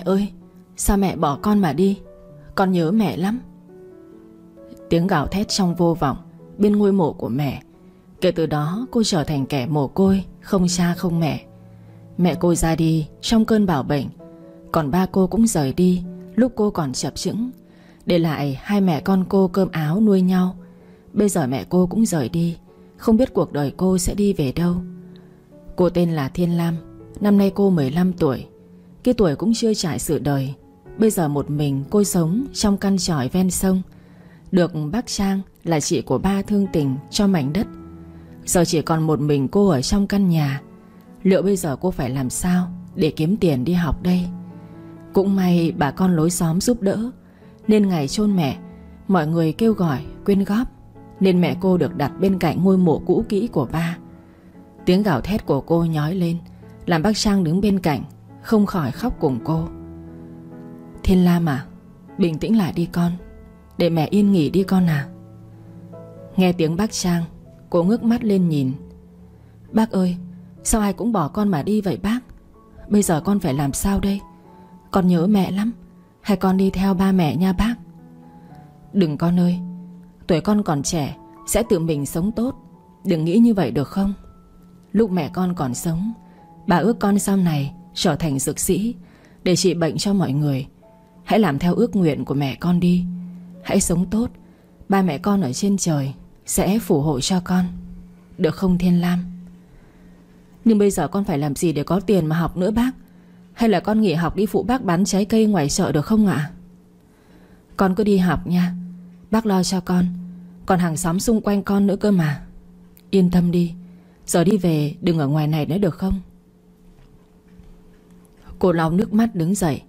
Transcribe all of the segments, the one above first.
Mẹ ơi, Sao mẹ bỏ con mà đi? Con nhớ mẹ lắm. Tiếng gào thét trong vô vọng Bên ngôi mộ của mẹ. Kể từ đó, cô trở thành kẻ mồ côi, Không cha không mẹ. Mẹ cô ra đi trong cơn bảo bệnh. Còn ba cô cũng rời đi, Lúc cô còn chập chững. Để lại hai mẹ con cô cơm áo nuôi nhau. Bây giờ mẹ cô cũng rời đi, Không biết cuộc đời cô sẽ đi về đâu. Cô tên là Thiên Lam, Năm nay cô 15 tuổi. Cái tuổi cũng chưa trải sự đời. Bây giờ một mình cô sống trong căn tròi ven sông. Được bác Trang là chị của ba thương tình cho mảnh đất. Giờ chỉ còn một mình cô ở trong căn nhà. Liệu bây giờ cô phải làm sao Để kiếm tiền đi học đây? Cũng may bà con lối xóm giúp đỡ, Nên ngày chôn mẹ, Mọi người kêu gọi, quyên góp, Nên mẹ cô được đặt bên cạnh ngôi mộ cũ kỹ của ba. Tiếng gào thét của cô nhói lên, Làm bác Trang đứng bên cạnh không khỏi khóc cùng cô. Thiên Lam à Bình tĩnh lại đi con, Để mẹ yên nghỉ đi con à. Nghe tiếng bác Trang, Cô ngước mắt lên nhìn. Bác ơi, Sao ai cũng bỏ con mà đi vậy bác? Bây giờ con phải làm sao đây? Con nhớ mẹ lắm, Hay con đi theo ba mẹ nha bác? Đừng con ơi, Tuổi con còn trẻ, Sẽ tự mình sống tốt. Đừng nghĩ như vậy được không? Lúc mẹ con còn sống, Bà ước con sau này trở thành dược sĩ, Để trị bệnh cho mọi người. Hãy làm theo ước nguyện của mẹ con đi. Hãy sống tốt. Ba mẹ con ở trên trời Sẽ phù hộ cho con. Được không, Thiên Lam? Nhưng bây giờ con phải làm gì để có tiền mà học nữa, bác? Hay là con nghỉ học đi phụ bác bán trái cây ngoài chợ được không ạ? Con cứ đi học nha. Bác lo cho con. Còn hàng xóm xung quanh con nữa cơ mà. Yên tâm đi. Giờ đi về, đừng ở ngoài này nữa được không? Cô lau nước mắt đứng dậy,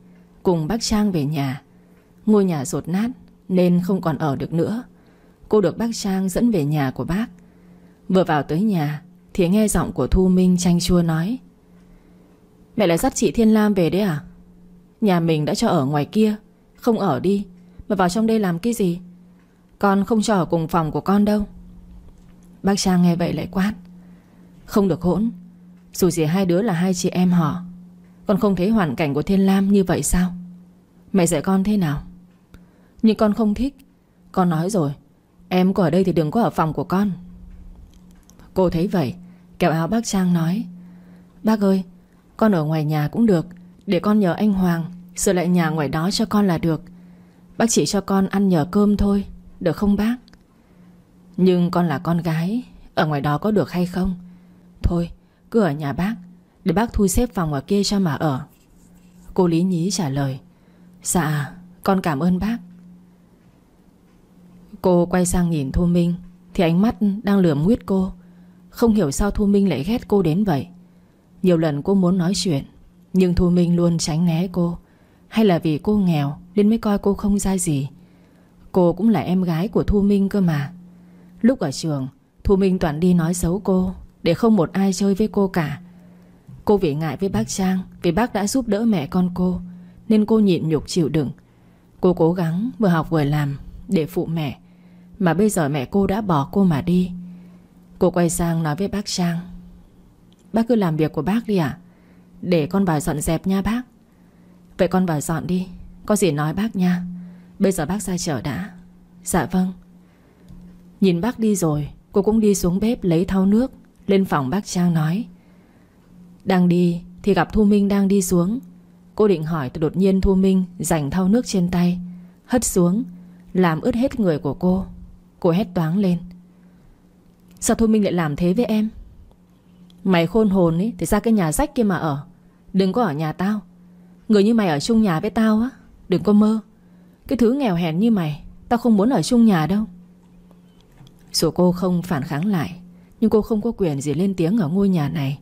Cùng bác Trang về nhà. Ngôi nhà rột nát Nên không còn ở được nữa. Cô được bác Trang dẫn về nhà của bác. Vừa vào tới nhà Thì nghe giọng của Thu Minh chanh chua nói, Mẹ lại dắt chị Thiên Lam về đấy à? Nhà mình đã cho ở ngoài kia, Không ở đi, Mà vào trong đây làm cái gì? Con không cho ở cùng phòng của con đâu. Bác Trang nghe vậy lại quát, Không được hỗn, Dù gì hai đứa là hai chị em họ con không thấy hoàn cảnh của Thiên Lam như vậy sao? Mẹ dạy con thế nào? Nhưng con không thích, Con nói rồi, Em có ở đây thì đừng có ở phòng của con. Cô thấy vậy, Kéo áo bác Trang nói, Bác ơi, Con ở ngoài nhà cũng được, Để con nhờ anh Hoàng Sửa lại nhà ngoài đó cho con là được. Bác chỉ cho con ăn nhờ cơm thôi, Được không bác? Nhưng con là con gái, Ở ngoài đó có được hay không? Thôi, cứ ở nhà bác để bác thu xếp phòng ở kia cho mà ở. Cô Lý Nhí trả lời Dạ con cảm ơn bác. Cô quay sang nhìn Thu Minh, Thì ánh mắt đang lườm nguyết cô. Không hiểu sao Thu Minh lại ghét cô đến vậy. Nhiều lần cô muốn nói chuyện, Nhưng Thu Minh luôn tránh né cô. Hay là vì cô nghèo Nên mới coi cô không ra gì. Cô cũng là em gái của Thu Minh cơ mà. Lúc ở trường, Thu Minh toàn đi nói xấu cô, Để không một ai chơi với cô cả. Cô vì ngại với bác Trang Vì bác đã giúp đỡ mẹ con cô, Nên cô nhịn nhục chịu đựng. Cô cố gắng vừa học vừa làm Để phụ mẹ, Mà bây giờ mẹ cô đã bỏ cô mà đi. Cô quay sang nói với bác Trang, Bác cứ làm việc của bác đi ạ, Để con vào dọn dẹp nha bác. Vậy con vào dọn đi, Có gì nói bác nha. Bây giờ bác ra chợ đã. Dạ vâng. Nhìn bác đi rồi, Cô cũng đi xuống bếp lấy thau nước, Lên phòng bác Trang nói đang đi thì gặp Thu Minh đang đi xuống. Cô định hỏi thì đột nhiên Thu Minh Dành thau nước trên tay, Hất xuống, Làm ướt hết người của cô. Cô hét toáng lên. Sao Thu Minh lại làm thế với em? Mày khôn hồn ấy Thì ra cái nhà rách kia mà ở. Đừng có ở nhà tao. Người như mày ở chung nhà với tao á, Đừng có mơ. Cái thứ nghèo hèn như mày, Tao không muốn ở chung nhà đâu. Dù cô không phản kháng lại, Nhưng cô không có quyền gì lên tiếng ở ngôi nhà này.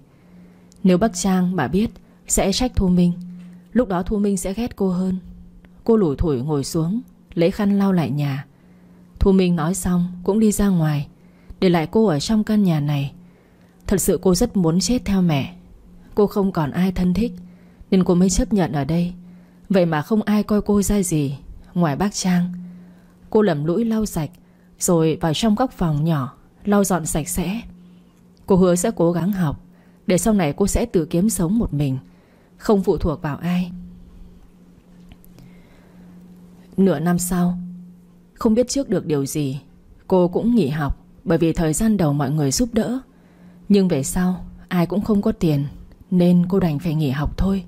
Nếu bác Trang mà biết, Sẽ trách Thu Minh. Lúc đó Thu Minh sẽ ghét cô hơn. Cô lủi thủi ngồi xuống, Lấy khăn lau lại nhà. Thu Minh nói xong cũng đi ra ngoài, Để lại cô ở trong căn nhà này. Thật sự cô rất muốn chết theo mẹ. Cô không còn ai thân thích, Nên cô mới chấp nhận ở đây. Vậy mà không ai coi cô ra gì, Ngoài bác Trang. Cô lầm lũi lau sạch, Rồi vào trong góc phòng nhỏ, Lau dọn sạch sẽ. Cô hứa sẽ cố gắng học. Để sau này cô sẽ tự kiếm sống một mình. Không phụ thuộc vào ai. Nửa năm sau, Không biết trước được điều gì, Cô cũng nghỉ học Bởi vì thời gian đầu mọi người giúp đỡ. Nhưng về sau, ai cũng không có tiền, Nên cô đành phải nghỉ học thôi.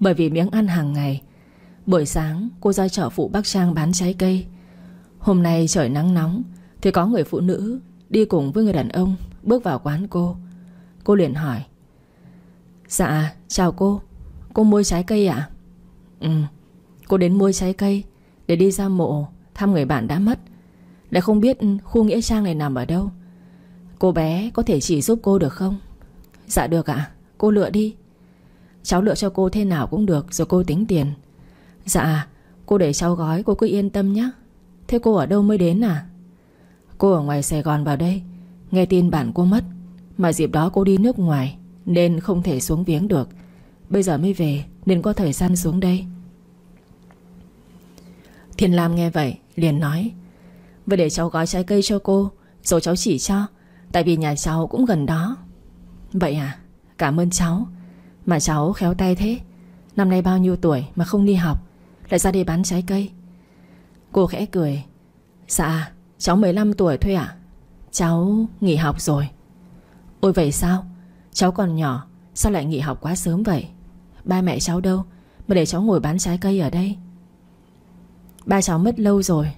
Bởi vì miếng ăn hàng ngày, Buổi sáng cô ra chợ phụ bác Trang bán trái cây. Hôm nay trời nắng nóng, Thì có người phụ nữ Đi cùng với người đàn ông Bước vào quán cô. Cô liền hỏi Dạ chào cô. Cô mua trái cây ạ? À? Ừ Cô đến mua trái cây Để đi ra mộ Thăm người bạn đã mất. Lại không biết khu nghĩa trang này nằm ở đâu. Cô bé có thể chỉ giúp cô được không? Dạ được ạ, Cô lựa đi. Cháu lựa cho cô thế nào cũng được, Rồi cô tính tiền. Dạ cô để cháu gói, cô cứ yên tâm nhé. Thế cô ở đâu mới đến à? Cô ở ngoài Sài Gòn vào đây, Nghe tin bạn cô mất, Mà dịp đó cô đi nước ngoài. Nên không thể xuống viếng được. Bây giờ mới về, Nên có thời gian xuống đây. Thiên Lam nghe vậy, liền nói, Vậy để cháu gói trái cây cho cô, Rồi cháu chỉ cho, Tại vì nhà cháu cũng gần đó. Vậy à? Cảm ơn cháu. Mà cháu khéo tay thế. Năm nay bao nhiêu tuổi mà không đi học, Lại ra đây bán trái cây? Cô khẽ cười Dạ cháu 15 tuổi thôi ạ. Cháu nghỉ học rồi. Ôi, vậy sao? Cháu còn nhỏ, Sao lại nghỉ học quá sớm vậy? Ba mẹ cháu đâu Mà để cháu ngồi bán trái cây ở đây? Ba cháu mất lâu rồi,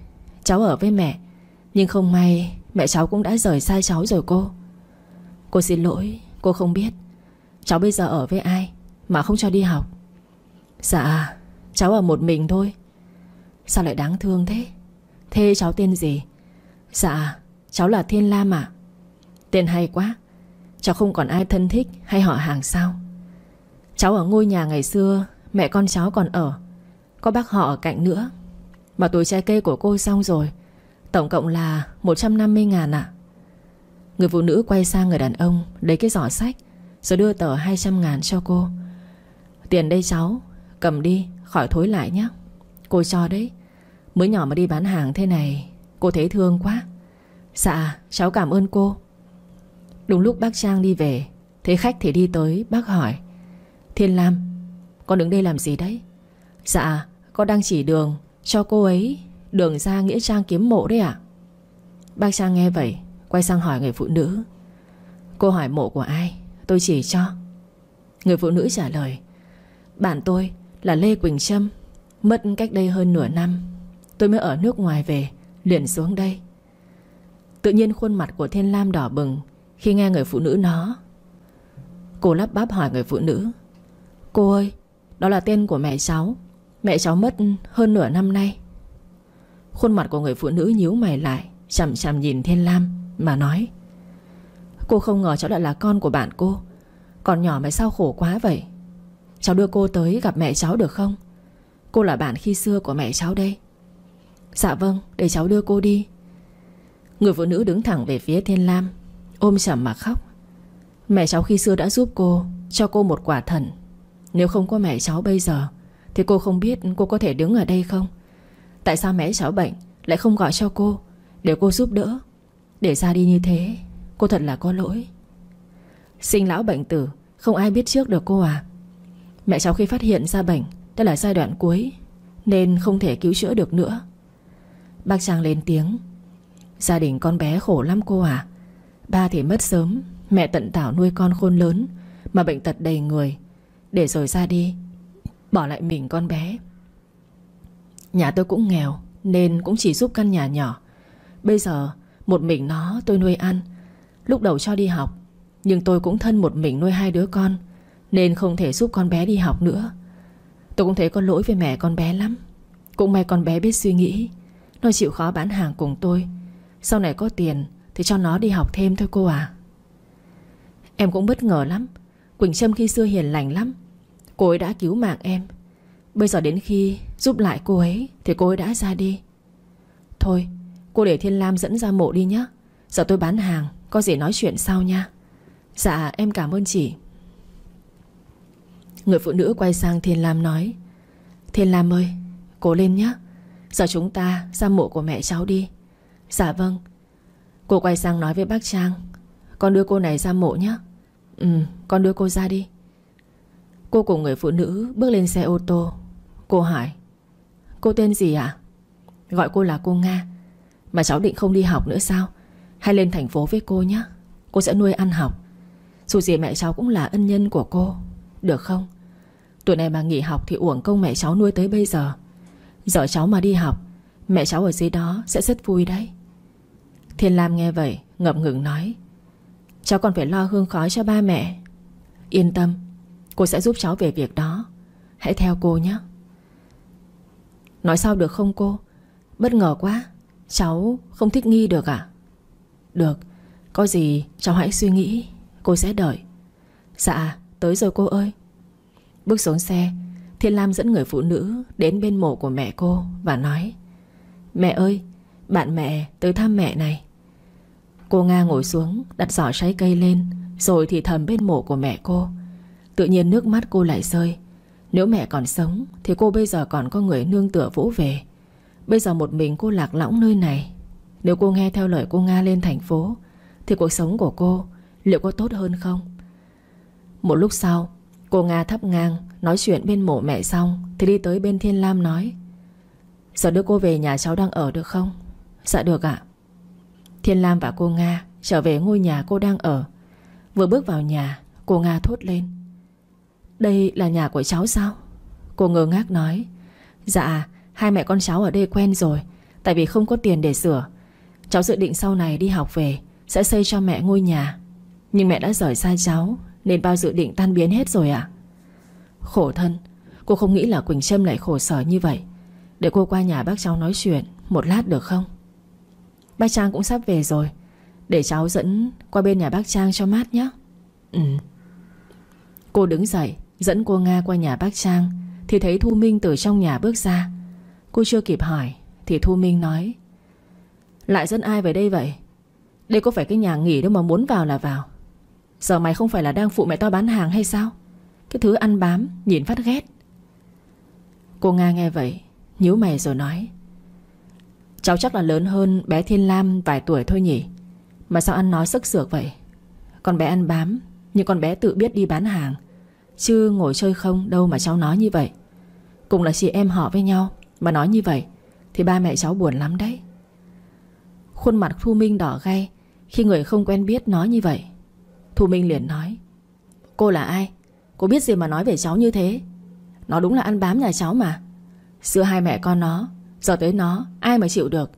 Cháu ở với mẹ, Nhưng không may mẹ cháu cũng đã rời xa cháu rồi cô. Cô xin lỗi, Cô không biết Cháu bây giờ ở với ai Mà không cho đi học. Dạ cháu ở một mình thôi. Sao lại đáng thương thế? Thế cháu tên gì? Dạ cháu là Thiên Lam ạ. Tên hay quá Cháu không còn ai thân thích hay họ hàng sao? Cháu ở ngôi nhà ngày xưa, Mẹ con cháu còn ở. Có bác họ ở cạnh nữa. Mà tuổi trái cây của cô xong rồi, Tổng cộng là 150 ngàn ạ. Người phụ nữ quay sang người đàn ông, Lấy cái giỏ sách, Rồi đưa tờ 200 ngàn cho cô. Tiền đây cháu, Cầm đi, khỏi thối lại nhé. Cô cho đấy. Mới nhỏ mà đi bán hàng thế này, Cô thấy thương quá. Dạ cháu cảm ơn cô. Đúng lúc bác Trang đi về, Thấy khách thì đi tới, bác hỏi, Thiên Lam, Con đứng đây làm gì đấy? Dạ con đang chỉ đường cho cô ấy, Đường ra Nghĩa Trang kiếm mộ đấy ạ. Bác Trang nghe vậy, Quay sang hỏi người phụ nữ, Cô hỏi mộ của ai? Tôi chỉ cho. Người phụ nữ trả lời, Bạn tôi là Lê Quỳnh Trâm, Mất cách đây hơn nửa năm, Tôi mới ở nước ngoài về, Liền xuống đây. Tự nhiên khuôn mặt của Thiên Lam đỏ bừng khi nghe người phụ nữ nó Cô lắp bắp hỏi người phụ nữ, Cô ơi, Đó là tên của mẹ cháu. Mẹ cháu mất hơn nửa năm nay. Khuôn mặt của người phụ nữ nhíu mày lại, Chằm chằm nhìn Thiên Lam Mà nói, Cô không ngờ cháu lại là con của bạn cô. Còn nhỏ mày sao khổ quá vậy? Cháu đưa cô tới gặp mẹ cháu được không? Cô là bạn khi xưa của mẹ cháu đây. Dạ vâng Để cháu đưa cô đi. Người phụ nữ đứng thẳng về phía Thiên Lam. Ôm chầm mà khóc. Mẹ cháu khi xưa đã giúp cô, Cho cô một quả thần. Nếu không có mẹ cháu bây giờ, Thì cô không biết cô có thể đứng ở đây không? Tại sao mẹ cháu bệnh Lại không gọi cho cô? Để cô giúp đỡ. Để ra đi như thế, Cô thật là có lỗi. Sinh lão bệnh tử, Không ai biết trước được cô à. Mẹ cháu khi phát hiện ra bệnh Đã là giai đoạn cuối, Nên không thể cứu chữa được nữa. Bác Trang lên tiếng. Gia đình con bé khổ lắm cô à. Ba thì mất sớm, Mẹ tận tảo nuôi con khôn lớn, Mà bệnh tật đầy người. Để rồi ra đi, Bỏ lại mình con bé. Nhà tôi cũng nghèo, Nên cũng chỉ giúp căn nhà nhỏ. Bây giờ, một mình nó tôi nuôi ăn. Lúc đầu cho đi học, Nhưng tôi cũng thân một mình nuôi hai đứa con, Nên không thể giúp con bé đi học nữa. Tôi cũng thấy có lỗi với mẹ con bé lắm. Cũng may con bé biết suy nghĩ, Nó chịu khó bán hàng cùng tôi. Sau này có tiền thì cho nó đi học thêm thôi cô à Em cũng bất ngờ lắm. Quỳnh Trâm khi xưa hiền lành lắm. Cô ấy đã cứu mạng em. Bây giờ đến khi giúp lại cô ấy Thì cô ấy đã ra đi. Thôi, cô để Thiên Lam dẫn ra mộ đi nhé Giờ tôi bán hàng, Có gì nói chuyện sau nha. Dạ em cảm ơn chị. Người phụ nữ quay sang Thiên Lam nói, Thiên Lam ơi, Cố lên nhé Giờ chúng ta ra mộ của mẹ cháu đi. Dạ vâng. Cô quay sang nói với bác Trang. Con đưa cô này ra mộ nhé. Ừ con đưa cô ra đi. Cô cùng người phụ nữ bước lên xe ô tô. Cô hỏi, Cô tên gì ạ? Gọi cô là cô Nga. Mà cháu định không đi học nữa sao? Hay lên thành phố với cô nhé. Cô sẽ nuôi ăn học. Dù gì mẹ cháu cũng là ân nhân của cô. Được không? Tuổi này mà nghỉ học thì uổng công mẹ cháu nuôi tới bây giờ. Giờ cháu mà đi học, Mẹ cháu ở dưới đó sẽ rất vui đấy. Thiên Lam nghe vậy, Ngập ngừng nói, Cháu còn phải lo hương khói cho ba mẹ. Yên tâm, Cô sẽ giúp cháu về việc đó. Hãy theo cô nhé. Nói sao được không cô? Bất ngờ quá, Cháu không thích nghi được à? Được, Có gì cháu hãy suy nghĩ, Cô sẽ đợi. Dạ tới rồi cô ơi. Bước xuống xe, Thiên Lam dẫn người phụ nữ Đến bên mộ của mẹ cô Và nói, Mẹ ơi, Bạn mẹ tới thăm mẹ này. Cô Nga ngồi xuống, Đặt giỏ trái cây lên, Rồi thì thầm bên mộ của mẹ cô. Tự nhiên nước mắt cô lại rơi. Nếu mẹ còn sống, Thì cô bây giờ còn có người nương tựa vũ về. Bây giờ một mình cô lạc lõng nơi này. Nếu cô nghe theo lời cô Nga lên thành phố, Thì cuộc sống của cô Liệu có tốt hơn không? Một lúc sau, Cô Nga thắp ngang, Nói chuyện bên mộ mẹ xong, Thì đi tới bên Thiên Lam nói, Giờ đưa cô về nhà cháu đang ở được không? Dạ được ạ. Thiên Lam và cô Nga trở về ngôi nhà cô đang ở. Vừa bước vào nhà, Cô Nga thốt lên. Đây là nhà của cháu sao? Cô ngơ ngác nói. Dạ hai mẹ con cháu ở đây quen rồi, Tại vì không có tiền để sửa. Cháu dự định sau này đi học về, Sẽ xây cho mẹ ngôi nhà. Nhưng mẹ đã rời xa cháu, Nên bao dự định tan biến hết rồi ạ. Khổ thân, Cô không nghĩ là Quỳnh Trâm lại khổ sở như vậy. Để cô qua nhà bác cháu nói chuyện Một lát được không? Bác Trang cũng sắp về rồi. Để cháu dẫn qua bên nhà bác Trang cho mát nhé. Ừ. Cô đứng dậy, Dẫn cô Nga qua nhà bác Trang, Thì thấy Thu Minh từ trong nhà bước ra. Cô chưa kịp hỏi, Thì Thu Minh nói, Lại dẫn ai về đây vậy? Đây có phải cái nhà nghỉ đâu mà muốn vào là vào. Giờ mày không phải là đang phụ mẹ tao bán hàng hay sao? Cái thứ ăn bám, Nhìn phát ghét. Cô Nga nghe vậy, nhíu mày rồi nói Cháu chắc là lớn hơn bé Thiên Lam vài tuổi thôi nhỉ? Mà sao ăn nói sức sược vậy? Con bé ăn bám, Nhưng con bé tự biết đi bán hàng. Chứ ngồi chơi không, đâu mà cháu nói như vậy. Cùng là chị em họ với nhau Mà nói như vậy, Thì ba mẹ cháu buồn lắm đấy. Khuôn mặt Thu Minh đỏ gay Khi người không quen biết nói như vậy. Thu Minh liền nói, Cô là ai? Cô biết gì mà nói về cháu như thế? Nó đúng là ăn bám nhà cháu mà. Xưa hai mẹ con nó Giờ tới nó, ai mà chịu được?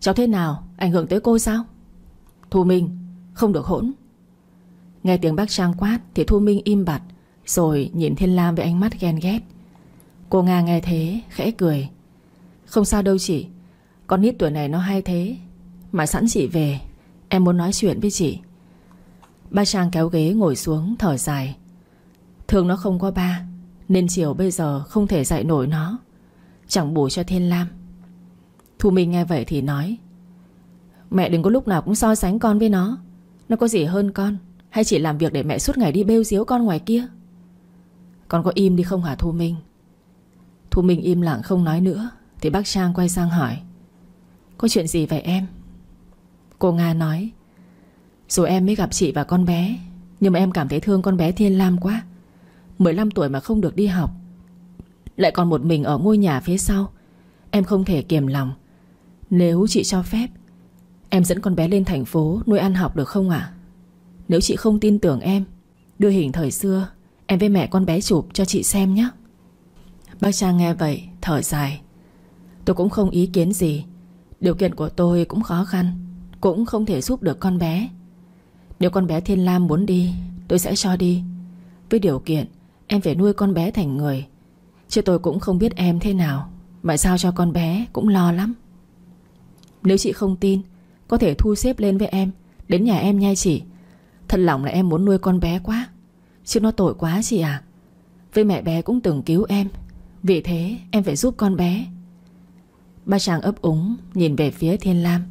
Cháu thế nào, ảnh hưởng tới cô sao? Thu Minh, không được hỗn. Nghe tiếng bác Trang quát Thì Thu Minh im bặt, Rồi nhìn Thiên Lam với ánh mắt ghen ghét. Cô Nga nghe thế, khẽ cười. Không sao đâu chị, Con nít tuổi này nó hay thế, Mà sẵn chị về, Em muốn nói chuyện với chị. Ba Trang kéo ghế ngồi xuống, thở dài. Thường nó không có ba, Nên chiều bây giờ không thể dạy nổi nó. Chẳng bù cho Thiên Lam. Thu Minh nghe vậy thì nói, Mẹ đừng có lúc nào cũng so sánh con với nó. Nó có gì hơn con? Hay chỉ làm việc để mẹ suốt ngày đi bêu diếu con ngoài kia? Con có im đi không hả Thu Minh? Thu Minh im lặng không nói nữa, Thì bác Trang quay sang hỏi, Có chuyện gì vậy em? Cô Nga nói, Dù em mới gặp chị và con bé, Nhưng mà em cảm thấy thương con bé Thiên Lam quá. 15 tuổi mà không được đi học lại còn một mình ở ngôi nhà phía sau. Em không thể kiềm lòng. Nếu chị cho phép, Em dẫn con bé lên thành phố nuôi ăn học được không ạ? Nếu chị không tin tưởng em, Đưa hình thời xưa, Em với mẹ con bé chụp cho chị xem nhé. Bác Trang nghe vậy, Thở dài. Tôi cũng không ý kiến gì. Điều kiện của tôi cũng khó khăn, Cũng không thể giúp được con bé. Nếu con bé Thiên Lam muốn đi, Tôi sẽ cho đi. Với điều kiện, em phải nuôi con bé thành người. Chứ tôi cũng không biết em thế nào. Mà sao cho con bé cũng lo lắm. Nếu chị không tin, Có thể thu xếp lên với em, Đến nhà em nha chị. Thật lòng là em muốn nuôi con bé quá. Chứ nó tội quá chị à. Với mẹ bé cũng từng cứu em. Vì thế em phải giúp con bé. Ba chàng ấp úng Nhìn về phía Thiên Lam.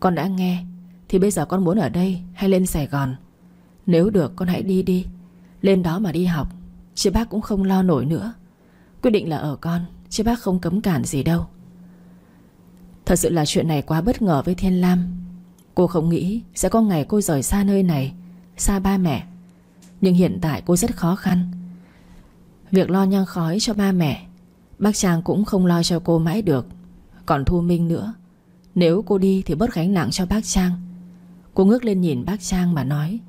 Con đã nghe, Thì bây giờ con muốn ở đây hay lên Sài Gòn? Nếu được con hãy đi đi. Lên đó mà đi học chị bác cũng không lo nổi nữa. Quyết định là ở con, chị bác không cấm cản gì đâu. Thật sự là chuyện này quá bất ngờ với Thiên Lam. Cô không nghĩ Sẽ có ngày cô rời xa nơi này, Xa ba mẹ. Nhưng hiện tại cô rất khó khăn. Việc lo nhang khói cho ba mẹ, Bác Trang cũng không lo cho cô mãi được. Còn Thu Minh nữa. Nếu cô đi thì bớt gánh nặng cho bác Trang. Cô ngước lên nhìn bác Trang mà nói,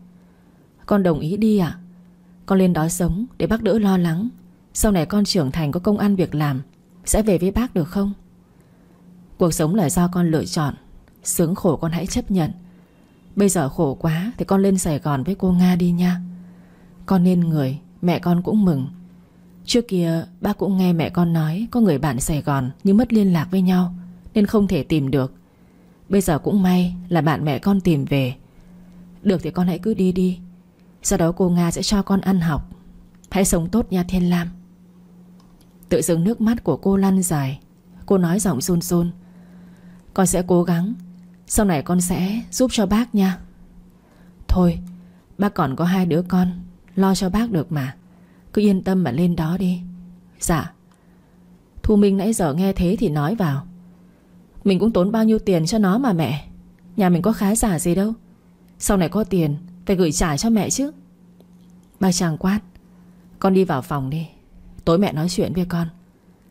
Con đồng ý đi ạ. Con lên đó sống để bác đỡ lo lắng. Sau này con trưởng thành có công ăn việc làm, Sẽ về với bác được không? Cuộc sống là do con lựa chọn. Sướng khổ con hãy chấp nhận. Bây giờ khổ quá Thì con lên Sài Gòn với cô Nga đi nha. Con nên người, Mẹ con cũng mừng. Trước kia, bác cũng nghe mẹ con nói Có người bạn Sài Gòn nhưng mất liên lạc với nhau, Nên không thể tìm được. Bây giờ cũng may là bạn mẹ con tìm về. Được thì con hãy cứ đi đi. Sau đó cô Nga sẽ cho con ăn học. Hãy sống tốt nha Thiên Lam. Tự dưng nước mắt của cô lăn dài. Cô nói giọng run run. Con sẽ cố gắng. Sau này con sẽ giúp cho bác nha. Thôi, Bác còn có hai đứa con. Lo cho bác được mà. Cứ yên tâm mà lên đó đi. Dạ. Thu Minh nãy giờ nghe thế thì nói vào. Mình cũng tốn bao nhiêu tiền cho nó mà mẹ. Nhà mình có khá giả gì đâu. Sau này có tiền phải gửi trả cho mẹ chứ. Bác chàng quát, Con đi vào phòng đi. Tối mẹ nói chuyện với con.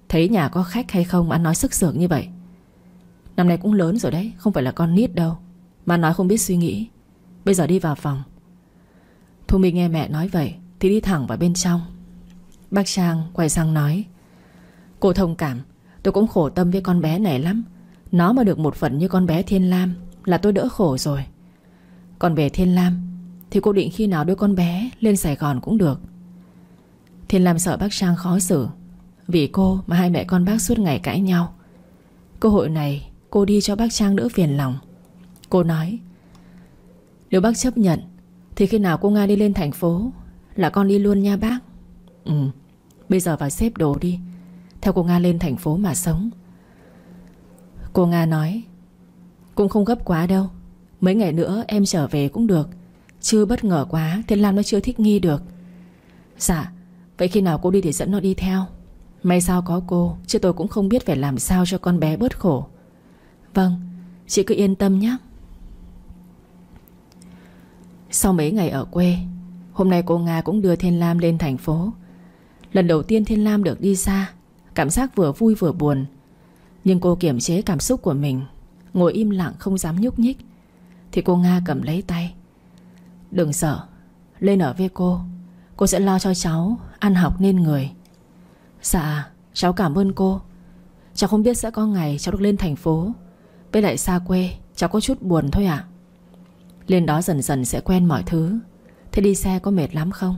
Thấy nhà có khách hay không ăn nói sức sược như vậy. Năm nay cũng lớn rồi đấy, Không phải là con nít đâu. Mà nói không biết suy nghĩ. Bây giờ đi vào phòng. Thu Minh nghe mẹ nói vậy Thì đi thẳng vào bên trong. Bác Trang quay sang nói, Cô thông cảm, Tôi cũng khổ tâm với con bé này lắm. Nó mà được một phần như con bé Thiên Lam Là tôi đỡ khổ rồi. Còn về Thiên Lam thì cô định khi nào đưa con bé lên Sài Gòn cũng được. Thiên Lam sợ bác Trang khó xử, Vì cô mà hai mẹ con bác suốt ngày cãi nhau. Cơ hội này, Cô đi cho bác Trang đỡ phiền lòng. Cô nói, Nếu bác chấp nhận, Thì khi nào cô Nga đi lên thành phố, Là con đi luôn nha bác. Ừ Bây giờ vào xếp đồ đi, Theo cô Nga lên thành phố mà sống. Cô Nga nói, Cũng không gấp quá đâu, Mấy ngày nữa em trở về cũng được chưa bất ngờ quá Thiên Lam nó chưa thích nghi được. Dạ Vậy khi nào cô đi thì dẫn nó đi theo? May sao có cô, Chứ tôi cũng không biết phải làm sao cho con bé bớt khổ. Vâng Chị cứ yên tâm nhé. Sau mấy ngày ở quê, Hôm nay cô Nga cũng đưa Thiên Lam lên thành phố. Lần đầu tiên Thiên Lam được đi xa, Cảm giác vừa vui vừa buồn. Nhưng cô kiềm chế cảm xúc của mình, Ngồi im lặng không dám nhúc nhích. Thì cô Nga cầm lấy tay Đừng sợ. Lên ở với cô. Cô sẽ lo cho cháu Ăn học nên người. Dạ cháu cảm ơn cô. Cháu không biết sẽ có ngày cháu được lên thành phố. Với lại xa quê, Cháu có chút buồn thôi ạ. Lên đó dần dần sẽ quen mọi thứ. Thế đi xe có mệt lắm không?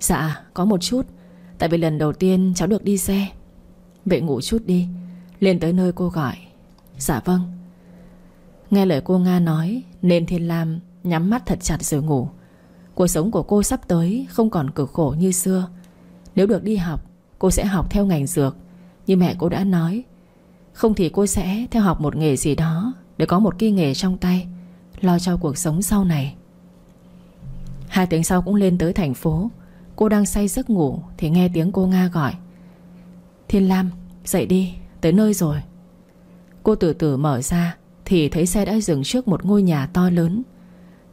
Dạ có một chút. Tại vì lần đầu tiên cháu được đi xe. Vậy ngủ chút đi. Lên tới nơi cô gọi. Dạ vâng. Nghe lời cô Nga nói, Nên Thiên Lam nhắm mắt thật chặt rồi ngủ. Cuộc sống của cô sắp tới Không còn cực khổ như xưa. Nếu được đi học, Cô sẽ học theo ngành dược. Như mẹ cô đã nói, Không thì cô sẽ theo học một nghề gì đó Để có một cái nghề trong tay, Lo cho cuộc sống sau này. Hai tiếng sau cũng lên tới thành phố. Cô đang say giấc ngủ Thì nghe tiếng cô Nga gọi. Thiên Lam, dậy đi, Tới nơi rồi. Cô từ từ mở ra Thì thấy xe đã dừng trước một ngôi nhà to lớn.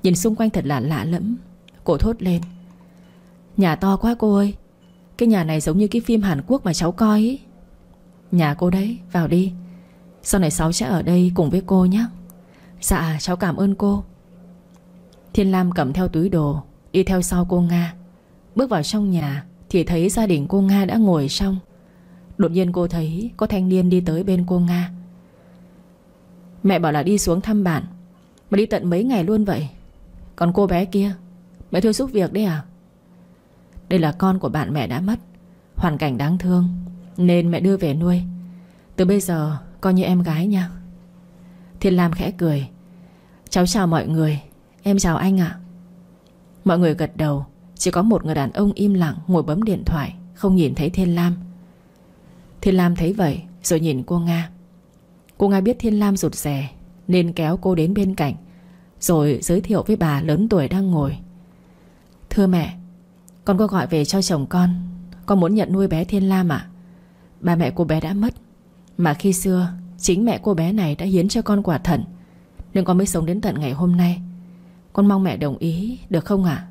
Nhìn xung quanh thật là lạ lẫm. Cô thốt lên. Nhà to quá cô ơi. Cái nhà này giống như cái phim Hàn Quốc mà cháu coi ấy. Nhà cô đấy, vào đi. Sau này cháu sẽ ở đây cùng với cô nhé. Dạ cháu cảm ơn cô. Thiên Lam cầm theo túi đồ, Đi theo sau cô Nga. Bước vào trong nhà Thì thấy gia đình cô Nga đã ngồi trong Đột nhiên cô thấy có thanh niên đi tới bên cô Nga. Mẹ bảo là đi xuống thăm bạn. Mà đi tận mấy ngày luôn vậy. Còn cô bé kia Mẹ thuê giúp việc đấy à? Đây là con của bạn mẹ đã mất. Hoàn cảnh đáng thương, Nên mẹ đưa về nuôi. Từ bây giờ, coi như em gái nha. Thiên Lam khẽ cười. Cháu chào mọi người. Em chào anh ạ. Mọi người gật đầu. Chỉ có một người đàn ông im lặng ngồi bấm điện thoại, Không nhìn thấy Thiên Lam. Thiên Lam thấy vậy, Rồi nhìn cô Nga. Cô Nga biết Thiên Lam rụt rè, Nên kéo cô đến bên cạnh rồi giới thiệu với bà lớn tuổi đang ngồi. Thưa mẹ, Con có gọi về cho chồng con. Con muốn nhận nuôi bé Thiên Lam ạ. Ba mẹ cô bé đã mất, Mà khi xưa, Chính mẹ cô bé này đã hiến cho con quả thận Nên con mới sống đến tận ngày hôm nay. Con mong mẹ đồng ý, Được không ạ?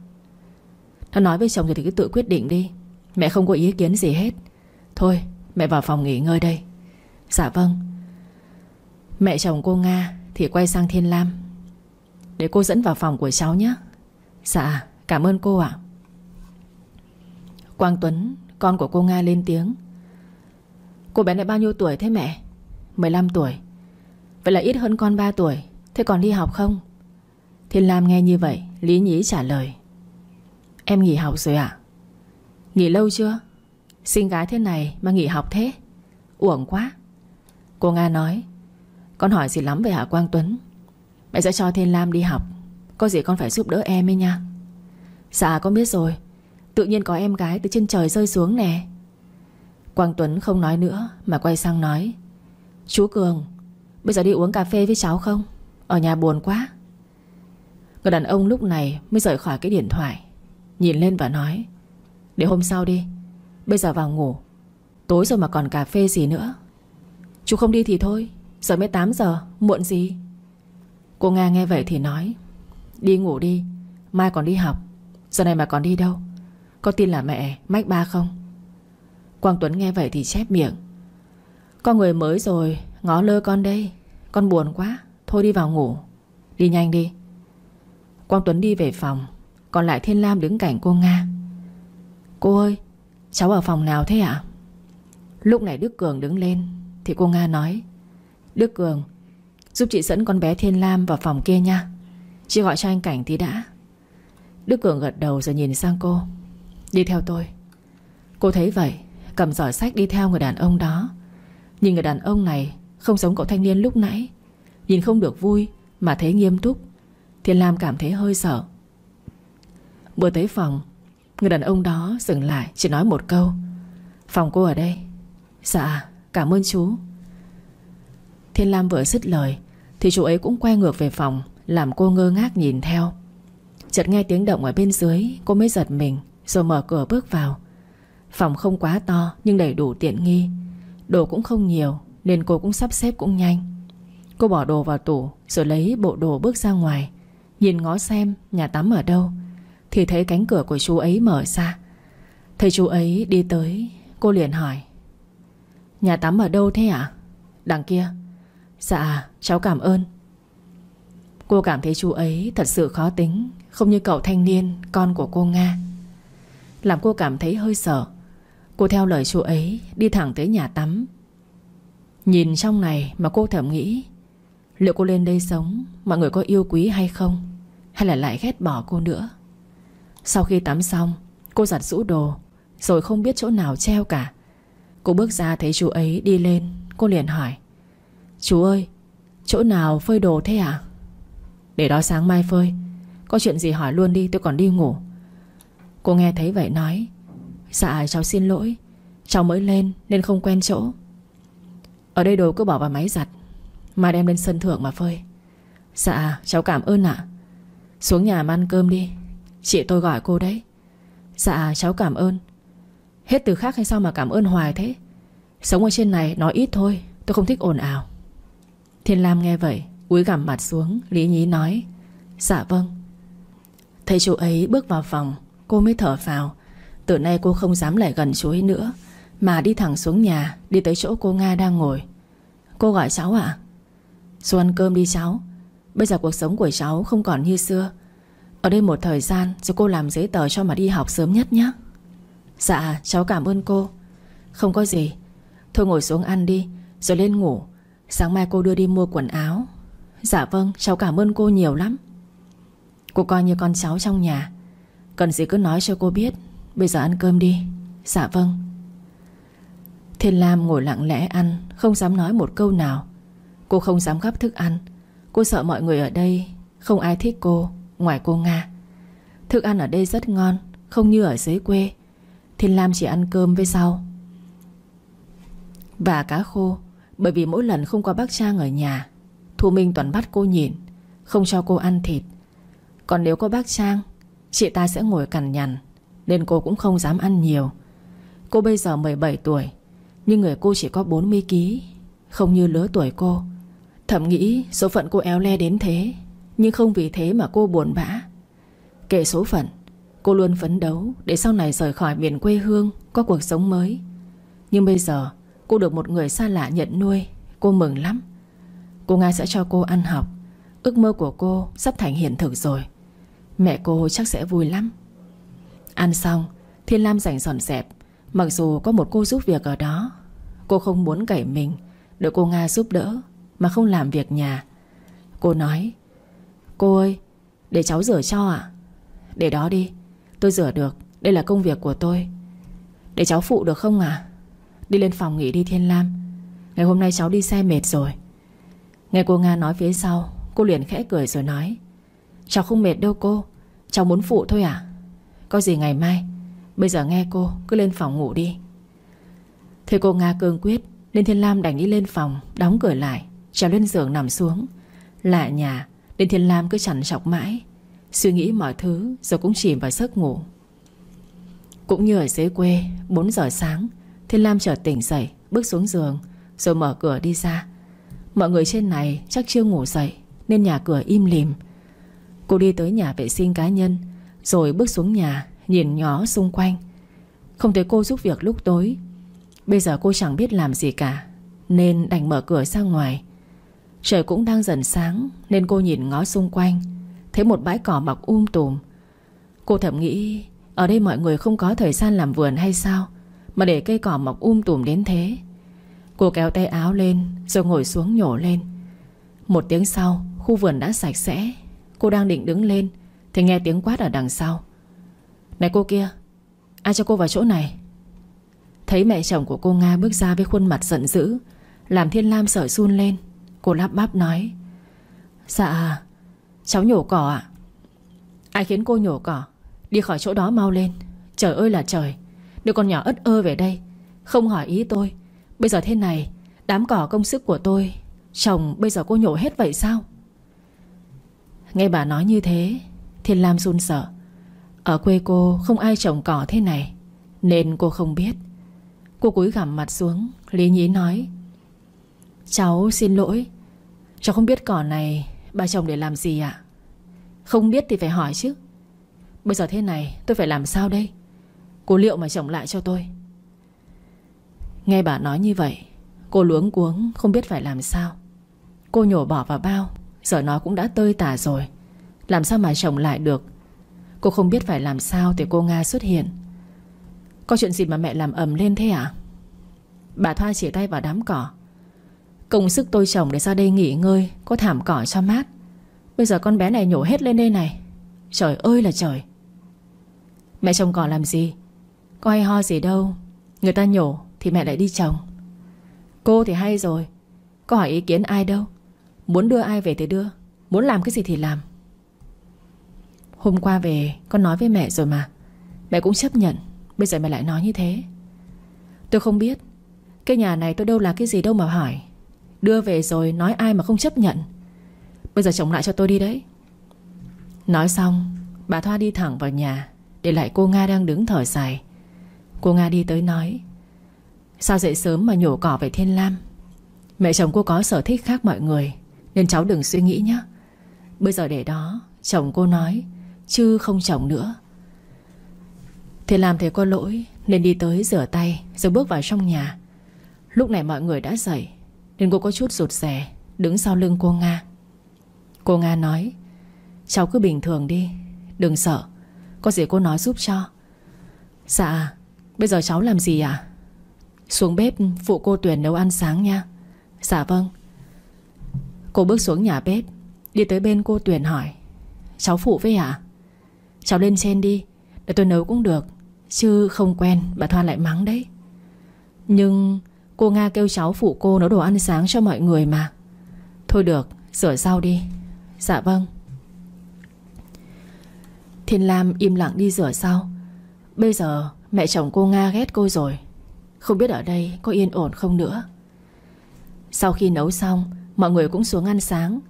Nó nói với chồng rồi thì cứ tự quyết định đi. Mẹ không có ý kiến gì hết. Thôi, mẹ vào phòng nghỉ ngơi đây. Dạ vâng. Mẹ chồng cô Nga Thì quay sang Thiên Lam. Để cô dẫn vào phòng của cháu nhé. Dạ cảm ơn cô ạ. Quang Tuấn, Con của cô Nga lên tiếng. Cô bé này bao nhiêu tuổi thế mẹ? 15 tuổi. Vậy là ít hơn con 3 tuổi. Thế còn đi học không? Thiên Lam nghe như vậy, Lý nhí trả lời. Em nghỉ học rồi ạ. Nghỉ lâu chưa? Sinh gái thế này mà nghỉ học thế? Uổng quá. Cô Nga nói. Con hỏi gì lắm về hả Quang Tuấn? Mẹ sẽ cho Thiên Lam đi học. Có gì con phải giúp đỡ em ấy nha. Dạ con biết rồi. Tự nhiên có em gái từ trên trời rơi xuống nè. Quang Tuấn không nói nữa, Mà quay sang nói. Chú Cường, Bây giờ đi uống cà phê với cháu không? Ở nhà buồn quá. Người đàn ông lúc này mới rời khỏi cái điện thoại, Nhìn lên và nói. Để hôm sau đi, Bây giờ vào ngủ. Tối rồi mà còn cà phê gì nữa. Chú không đi thì thôi, Giờ mới 8 giờ, Muộn gì? Cô Nga nghe vậy thì nói, Đi ngủ đi, Mai còn đi học. Giờ này mà còn đi đâu? Có tin là mẹ mách ba không? Quang Tuấn nghe vậy thì chép miệng, Con người mới rồi, Ngó lơ con đây. Con buồn quá, Thôi đi vào ngủ. Đi nhanh đi. Quang Tuấn đi về phòng, Còn lại Thiên Lam đứng cạnh cô Nga. Cô ơi, Cháu ở phòng nào thế ạ? Lúc này Đức Cường đứng lên Thì cô Nga nói, Đức Cường Giúp chị dẫn con bé Thiên Lam vào phòng kia nha. Chị gọi cho anh Cảnh tí đã. Đức Cường gật đầu rồi nhìn sang cô. Đi theo tôi. Cô thấy vậy, Cầm giỏ sách đi theo người đàn ông đó. Nhìn người đàn ông này, Không giống cậu thanh niên lúc nãy. Nhìn không được vui, Mà thấy nghiêm túc. Thiên Lam cảm thấy hơi sợ. Vừa tới phòng, Người đàn ông đó dừng lại chỉ nói một câu. Phòng cô ở đây. Dạ cảm ơn chú. Thiên Lam vừa dứt lời, Thì chú ấy cũng quay ngược về phòng, Làm cô ngơ ngác nhìn theo. Chợt nghe tiếng động ở bên dưới, Cô mới giật mình, Rồi mở cửa bước vào. Phòng không quá to, nhưng đầy đủ tiện nghi. Đồ cũng không nhiều, Nên cô cũng sắp xếp cũng nhanh. Cô bỏ đồ vào tủ, Rồi lấy bộ đồ bước ra ngoài. Nhìn ngó xem, nhà tắm ở đâu, Thì thấy cánh cửa của chú ấy mở ra. Thấy chú ấy đi tới, Cô liền hỏi, Nhà tắm ở đâu thế ạ? Đằng kia. Dạ cháu cảm ơn. Cô cảm thấy chú ấy thật sự khó tính, Không như cậu thanh niên, Con của cô Nga. Làm cô cảm thấy hơi sợ. Cô theo lời chú ấy, đi thẳng tới nhà tắm. Nhìn trong này mà cô thầm nghĩ, Liệu cô lên đây sống, Mọi người có yêu quý hay không? Hay là lại ghét bỏ cô nữa? Sau khi tắm xong, Cô giặt rũ đồ, Rồi không biết chỗ nào treo cả. Cô bước ra thấy chú ấy đi lên, Cô liền hỏi. Chú ơi, Chỗ nào phơi đồ thế à Để đó sáng mai phơi. Có chuyện gì hỏi luôn đi, tôi còn đi ngủ. Cô nghe thấy vậy nói Dạ cháu xin lỗi. Cháu mới lên nên không quen chỗ. Ở đây đồ cứ bỏ vào máy giặt, Mai đem lên sân thượng mà phơi. Dạ cháu cảm ơn ạ. Xuống nhà mà ăn cơm đi. Chị tôi gọi cô đấy. Dạ cháu cảm ơn. Hết từ khác hay sao mà cảm ơn hoài thế? Sống ở trên này nói ít thôi, Tôi không thích ồn ào. Thiên Lam nghe vậy, Cúi gằm mặt xuống, Lý nhí nói Dạ vâng. Thấy chú ấy bước vào phòng, Cô mới thở vào Từ nay cô không dám lại gần chú ấy nữa, Mà đi thẳng xuống nhà, Đi tới chỗ cô Nga đang ngồi. Cô gọi cháu ạ. À? Xuống ăn cơm đi cháu. Bây giờ cuộc sống của cháu không còn như xưa. Ở đây một thời gian, Rồi cô làm giấy tờ cho mà đi học sớm nhất nhé. Dạ cháu cảm ơn cô. Không có gì. Thôi ngồi xuống ăn đi, Rồi lên ngủ. Sáng mai cô đưa đi mua quần áo. Dạ vâng cháu cảm ơn cô nhiều lắm. Cô coi như con cháu trong nhà. Cần gì cứ nói cho cô biết. Bây giờ ăn cơm đi. Dạ vâng. Thiên Lam ngồi lặng lẽ ăn, Không dám nói một câu nào. Cô không dám gắp thức ăn. Cô sợ mọi người ở đây, Không ai thích cô, Ngoài cô Nga. Thức ăn ở đây rất ngon, Không như ở dưới quê. Thiên Lam chỉ ăn cơm với rau Và cá khô. Bởi vì mỗi lần không có bác Trang ở nhà, Thu Minh toàn bắt cô nhìn, Không cho cô ăn thịt. Còn nếu có bác Trang, Chị ta sẽ ngồi cằn nhằn, Nên cô cũng không dám ăn nhiều. Cô bây giờ 17 tuổi, Nhưng người cô chỉ có 40 ký, Không như lứa tuổi cô. Thầm nghĩ số phận cô éo le đến thế, Nhưng không vì thế mà cô buồn bã. Kể số phận, Cô luôn phấn đấu Để sau này rời khỏi miền quê hương, Có cuộc sống mới. Nhưng bây giờ cô được một người xa lạ nhận nuôi. Cô mừng lắm. Cô Nga sẽ cho cô ăn học. Ước mơ của cô sắp thành hiện thực rồi. Mẹ cô chắc sẽ vui lắm. Ăn xong, Thiên Lam rảnh dọn dẹp. Mặc dù có một cô giúp việc ở đó, Cô không muốn cậy mình Để cô Nga giúp đỡ, Mà không làm việc nhà. Cô nói, Cô ơi, để cháu rửa cho ạ. Để đó đi, Tôi rửa được, Đây là công việc của tôi. Để cháu phụ được không à Đi lên phòng nghỉ đi, Thiên Lam. Ngày hôm nay cháu đi xe mệt rồi. Nghe cô Nga nói phía sau, Cô liền khẽ cười rồi nói, Cháu không mệt đâu cô, Cháu muốn phụ thôi à Có gì ngày mai, Bây giờ nghe cô, cứ lên phòng ngủ đi. Thế cô Nga cương quyết, Nên Thiên Lam đành đi lên phòng, Đóng cửa lại, Trèo lên giường nằm xuống. Lạ nhà, Nên Thiên Lam cứ chằn chọc mãi, Suy nghĩ mọi thứ Rồi cũng chìm vào giấc ngủ. Cũng như ở dưới quê 4 giờ sáng Thiên Lam chợt tỉnh dậy, Bước xuống giường, Rồi mở cửa đi ra. Mọi người trên này chắc chưa ngủ dậy, Nên nhà cửa im lìm. Cô đi tới nhà vệ sinh cá nhân, Rồi bước xuống nhà, Nhìn nhỏ xung quanh. Không thấy cô giúp việc lúc tối. Bây giờ cô chẳng biết làm gì cả, Nên đành mở cửa ra ngoài. Trời cũng đang dần sáng, Nên cô nhìn ngó xung quanh, Thấy một bãi cỏ mọc um tùm. Cô thầm nghĩ, Ở đây mọi người không có thời gian làm vườn hay sao? Mà để cây cỏ mọc um tùm đến thế. Cô kéo tay áo lên, Rồi ngồi xuống nhổ lên. Một tiếng sau, Khu vườn đã sạch sẽ. Cô đang định đứng lên, Thì nghe tiếng quát ở đằng sau. Này cô kia, Ai cho cô vào chỗ này? Thấy mẹ chồng của cô Nga bước ra với khuôn mặt giận dữ, Làm Thiên Lam sợ run lên. Cô lắp bắp nói Dạ Cháu nhổ cỏ ạ. Ai khiến cô nhổ cỏ, Đi khỏi chỗ đó mau lên. Trời ơi là trời đứa con nhỏ ất ơ về đây. Không hỏi ý tôi. Bây giờ thế này, Đám cỏ công sức của tôi, Chồng bây giờ cô nhổ hết vậy sao? Nghe bà nói như thế, Thiên Lam run sợ. Ở quê cô không ai trồng cỏ thế này, Nên cô không biết. Cô cúi gằm mặt xuống, Lý nhí nói, Cháu xin lỗi. Cháu không biết cỏ này Bà chồng để làm gì ạ? Không biết thì phải hỏi chứ. Bây giờ thế này, tôi phải làm sao đây? Cô liệu mà chồng lại cho tôi. Nghe bà nói như vậy, Cô luống cuống, không biết phải làm sao. Cô nhổ bỏ vào bao, Giờ nó cũng đã tơi tả rồi. Làm sao mà chồng lại được? Cô không biết phải làm sao thì cô Nga xuất hiện. Có chuyện gì mà mẹ làm ầm lên thế à Bà Thoa chỉ tay vào đám cỏ. Công sức tôi chồng để ra đây nghỉ ngơi, Có thảm cỏ cho mát. Bây giờ con bé này nhổ hết lên đây này. Trời ơi là trời. Mẹ chồng cỏ làm gì? Có hay ho gì đâu. Người ta nhổ thì mẹ lại đi chồng Cô thì hay rồi. Có hỏi ý kiến ai đâu. Muốn đưa ai về thì đưa. Muốn làm cái gì thì làm. Hôm qua về, con nói với mẹ rồi mà. Mẹ cũng chấp nhận. Bây giờ mẹ lại nói như thế. Tôi không biết. Cái nhà này tôi đâu là cái gì đâu mà hỏi. Đưa về rồi nói ai mà không chấp nhận. Bây giờ chồng lại cho tôi đi đấy. Nói xong, Bà Thoa đi thẳng vào nhà, Để lại cô Nga đang đứng thở dài. Cô Nga đi tới nói, Sao dậy sớm mà nhổ cỏ về Thiên Lam? Mẹ chồng cô có sở thích khác mọi người, Nên cháu đừng suy nghĩ nhé. Bây giờ để đó, Chồng cô nói, Chứ không chồng nữa. Thiên Lam thấy có lỗi, Nên đi tới rửa tay, Rồi bước vào trong nhà. Lúc này mọi người đã dậy, Nên cô có chút rụt rè, Đứng sau lưng cô Nga. Cô Nga nói, Cháu cứ bình thường đi, Đừng sợ, Có gì cô nói giúp cho. Dạ. Bây giờ cháu làm gì à? Xuống bếp, phụ cô Tuyền nấu ăn sáng nha. Dạ vâng. Cô bước xuống nhà bếp, Đi tới bên cô Tuyền hỏi, Cháu phụ với à Cháu lên trên đi, Để tôi nấu cũng được, Chứ không quen, bà Thoa lại mắng đấy. Nhưng cô Nga kêu cháu phụ cô nấu đồ ăn sáng cho mọi người mà. Thôi được, Rửa rau đi. Dạ vâng. Thiên Lam im lặng đi rửa sau Bây giờ mẹ chồng cô Nga ghét cô rồi. Không biết ở đây có yên ổn không nữa. Sau khi nấu xong, Mọi người cũng xuống ăn sáng.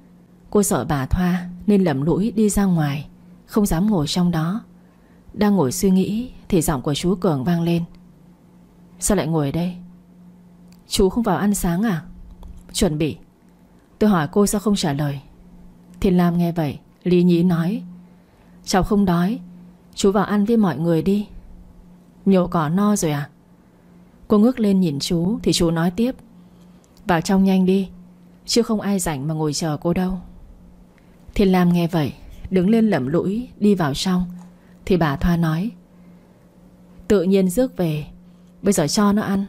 Cô sợ bà Thoa Nên lầm lũi đi ra ngoài, Không dám ngồi trong đó. Đang ngồi suy nghĩ Thì giọng của chú Cường vang lên. Sao lại ngồi đây? Chú không vào ăn sáng à? Chuẩn bị. Tôi hỏi cô sao không trả lời. Thiên Lam nghe vậy, Lý nhí nói, Cháu không đói, Chú vào ăn với mọi người đi. Nhổ cỏ no rồi à? Cô ngước lên nhìn chú, Thì chú nói tiếp. Vào trong nhanh đi, Chứ không ai rảnh mà ngồi chờ cô đâu. Thiên Lam nghe vậy, Đứng lên lẩm lũi, đi vào trong. Thì bà Thoa nói, Tự nhiên rước về, Bây giờ cho nó ăn.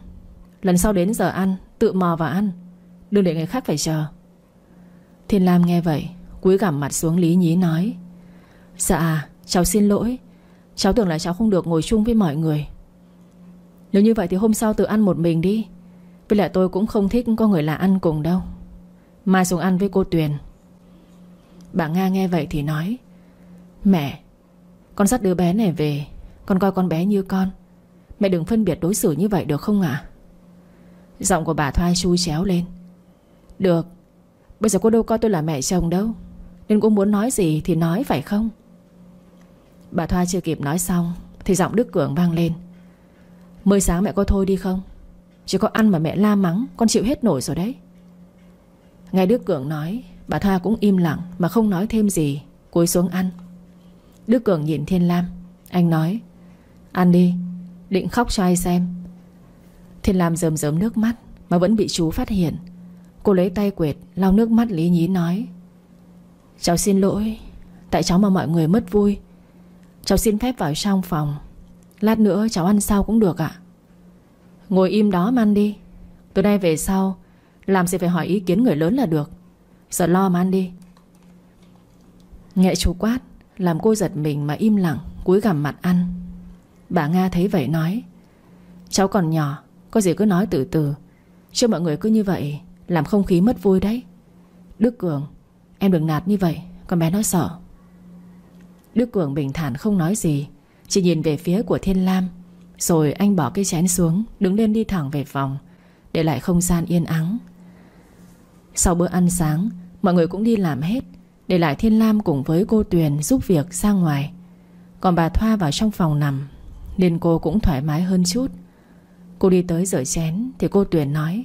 Lần sau đến giờ ăn, tự mò vào ăn. Đừng để người khác phải chờ. Thiên Lam nghe vậy, Cúi gằm mặt xuống lý nhí nói Dạ cháu xin lỗi. Cháu tưởng là cháu không được ngồi chung với mọi người. Nếu như vậy thì hôm sau tự ăn một mình đi. Với lại tôi cũng không thích có người lạ ăn cùng đâu. Mai xuống ăn với cô Tuyền. Bà Nga nghe vậy thì nói, Mẹ, Con dắt đứa bé này về. Con coi con bé như con. Mẹ đừng phân biệt đối xử như vậy được không ạ? Giọng của bà Thoai chui chéo lên. Được, Bây giờ cô đâu coi tôi là mẹ chồng đâu. Nên cô muốn nói gì thì nói phải không? Bà Thoa chưa kịp nói xong Thì giọng Đức Cường vang lên. Mới sáng mẹ có thôi đi không? Chỉ có ăn mà mẹ la mắng, Con chịu hết nổi rồi đấy. Nghe Đức Cường nói, Bà Thoa cũng im lặng mà không nói thêm gì, Cúi xuống ăn. Đức Cường nhìn Thiên Lam, Anh nói, Ăn đi, Định khóc cho ai xem. Thiên Lam rơm rớm nước mắt Mà vẫn bị chú phát hiện. Cô lấy tay quệt, lau nước mắt lý nhí nói, Cháu xin lỗi, Tại cháu mà mọi người mất vui Cháu xin phép vào trong phòng. Lát nữa cháu ăn sau cũng được ạ. Ngồi im đó mà ăn đi. Từ nay về sau, Làm gì phải hỏi ý kiến người lớn là được. Giờ lo mà ăn đi. Nghệ chú quát, Làm cô giật mình mà im lặng, cúi gằm mặt ăn. Bà Nga thấy vậy nói, Cháu còn nhỏ, Có gì cứ nói từ từ. Chứ mọi người cứ như vậy, Làm không khí mất vui đấy. Đức Cường, Em đừng nạt như vậy, Con bé nó sợ. Đức Cường bình thản không nói gì, Chỉ nhìn về phía của Thiên Lam, Rồi anh bỏ cái chén xuống, Đứng lên đi thẳng về phòng, Để lại không gian yên ắng. Sau bữa ăn sáng, Mọi người cũng đi làm hết, Để lại Thiên Lam cùng với cô Tuyền giúp việc ra ngoài. Còn bà Thoa vào trong phòng nằm, Nên cô cũng thoải mái hơn chút. Cô đi tới rửa chén, Thì cô Tuyền nói,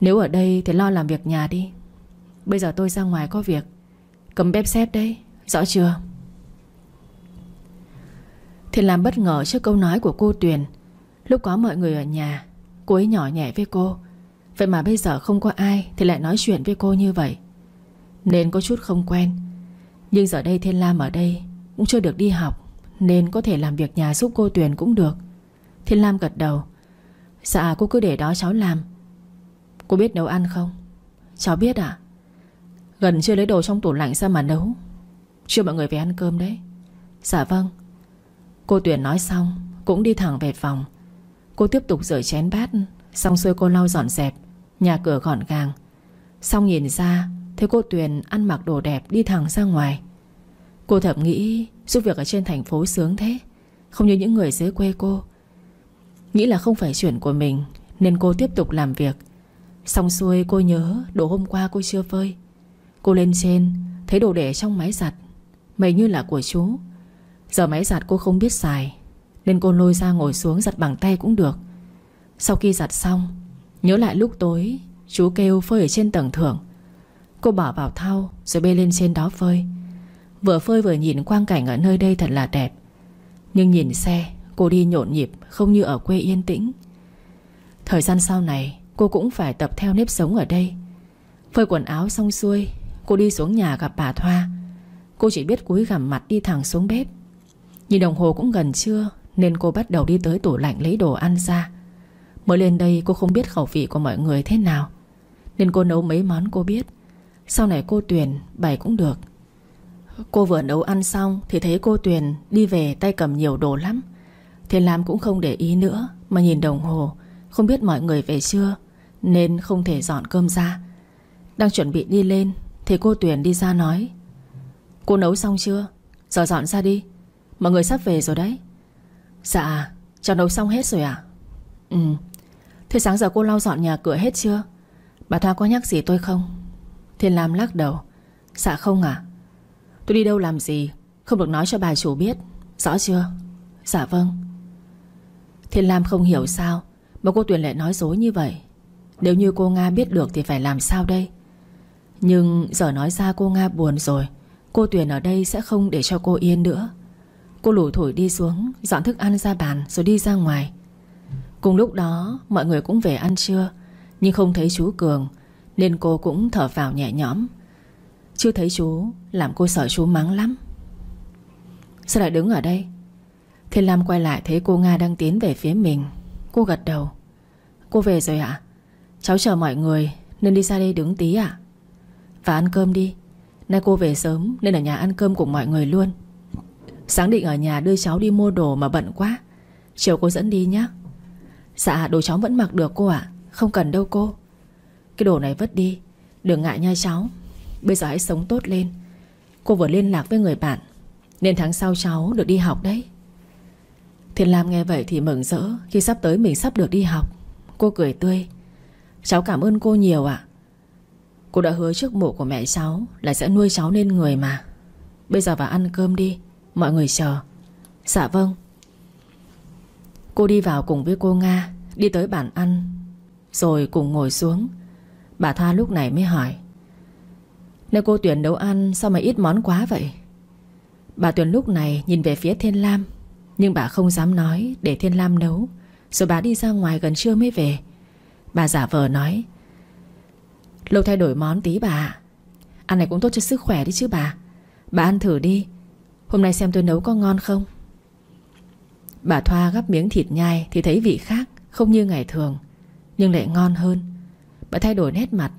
Nếu ở đây thì lo làm việc nhà đi. Bây giờ tôi ra ngoài có việc. Cầm bếp xếp đây Rõ chưa? Thiên Lam bất ngờ trước câu nói của cô Tuyền. Lúc có mọi người ở nhà, Cô ấy nhỏ nhẹ với cô. Vậy mà bây giờ không có ai Thì lại nói chuyện với cô như vậy. Nên có chút không quen. Nhưng giờ đây Thiên Lam ở đây Cũng chưa được đi học, Nên có thể làm việc nhà giúp cô Tuyền cũng được. Thiên Lam gật đầu. Dạ cô cứ để đó cháu làm. Cô biết nấu ăn không? Cháu biết à Gần chưa lấy đồ trong tủ lạnh sao mà nấu. Chưa mọi người về ăn cơm đấy. Dạ vâng. Cô Tuyền nói xong, Cũng đi thẳng về phòng. Cô tiếp tục rửa chén bát, Xong xuôi cô lau dọn dẹp, Nhà cửa gọn gàng. Xong nhìn ra, Thấy cô Tuyền ăn mặc đồ đẹp đi thẳng ra ngoài. Cô thầm nghĩ, Giúp việc ở trên thành phố sướng thế, Không như những người dưới quê cô. Nghĩ là không phải chuyện của mình, Nên cô tiếp tục làm việc. Xong xuôi cô nhớ đồ hôm qua cô chưa phơi. Cô lên trên, Thấy đồ để trong máy giặt, Mày như là của chú. Giờ máy giặt cô không biết xài, Nên cô lôi ra ngồi xuống giặt bằng tay cũng được. Sau khi giặt xong, Nhớ lại lúc tối, Chú kêu phơi ở trên tầng thượng. Cô bỏ vào thau rồi bê lên trên đó phơi. Vừa phơi vừa nhìn quang cảnh ở nơi đây thật là đẹp. Nhưng nhìn xe, Cô đi nhộn nhịp, Không như ở quê yên tĩnh. Thời gian sau này, Cô cũng phải tập theo nếp sống ở đây. Phơi quần áo xong xuôi, Cô đi xuống nhà gặp bà Thoa. Cô chỉ biết cúi gằm mặt đi thẳng xuống bếp. Nhìn đồng hồ cũng gần trưa, Nên cô bắt đầu đi tới tủ lạnh lấy đồ ăn ra. Mới lên đây, cô không biết khẩu vị của mọi người thế nào, Nên cô nấu mấy món cô biết. Sau này cô Tuyền bày cũng được. Cô vừa nấu ăn xong Thì thấy cô Tuyền đi về tay cầm nhiều đồ lắm. Thiên Lam cũng không để ý nữa Mà nhìn đồng hồ, Không biết mọi người về chưa, Nên không thể dọn cơm ra. Đang chuẩn bị đi lên Thì cô Tuyền đi ra nói, Cô nấu xong chưa? Giờ dọn ra đi. Mọi người sắp về rồi đấy. Dạ cháu nấu xong hết rồi à Ừ. Thế sáng giờ cô lau dọn nhà cửa hết chưa? Bà Thoa có nhắc gì tôi không? Thiên Lam lắc đầu. Dạ không à Tôi đi đâu làm gì? Không được nói cho bà chủ biết. Rõ chưa? Dạ vâng. Thiên Lam không hiểu sao Mà cô Tuyền lại nói dối như vậy. Nếu như cô Nga biết được thì phải làm sao đây? Nhưng giờ nói ra cô Nga buồn rồi. Cô Tuyền ở đây sẽ không để cho cô yên nữa. Cô lủi thổi đi xuống, Dọn thức ăn ra bàn rồi đi ra ngoài. Cùng lúc đó, mọi người cũng về ăn trưa, Nhưng không thấy chú Cường, Nên cô cũng thở vào nhẹ nhõm. Chưa thấy chú, Làm cô sợ chú mắng lắm. Sao lại đứng ở đây? Thiên Lam quay lại thấy cô Nga đang tiến về phía mình. Cô gật đầu. Cô về rồi ạ. Cháu chờ mọi người, Nên đi ra đây đứng tí ạ. Và ăn cơm đi. Nay cô về sớm, Nên ở nhà ăn cơm cùng mọi người luôn. Sáng định ở nhà đưa cháu đi mua đồ mà bận quá. Chiều cô dẫn đi nhé Dạ đồ cháu vẫn mặc được cô ạ. Không cần đâu cô. Cái đồ này vứt đi. Đừng ngại nha cháu. Bây giờ hãy sống tốt lên. Cô vừa liên lạc với người bạn, Nên tháng sau cháu được đi học đấy. Thiên Lam nghe vậy thì mừng rỡ. Khi sắp tới mình sắp được đi học, Cô cười tươi. Cháu cảm ơn cô nhiều ạ. Cô đã hứa trước mộ của mẹ cháu Là sẽ nuôi cháu nên người mà. Bây giờ vào ăn cơm đi. Mọi người chờ. Dạ vâng. Cô đi vào cùng với cô Nga, Đi tới bàn ăn, Rồi cùng ngồi xuống. Bà Thoa lúc này mới hỏi Nếu cô Tuyển nấu ăn Sao mà ít món quá vậy? Bà Tuyển lúc này nhìn về phía Thiên Lam, Nhưng bà không dám nói Để Thiên Lam nấu, Rồi bà đi ra ngoài gần trưa mới về. Bà giả vờ nói, Lâu thay đổi món tí bà Ăn này cũng tốt cho sức khỏe đi chứ bà. Bà ăn thử đi. Hôm nay xem tôi nấu có ngon không? Bà Thoa gắp miếng thịt nhai Thì thấy vị khác, Không như ngày thường, Nhưng lại ngon hơn. Bà thay đổi nét mặt.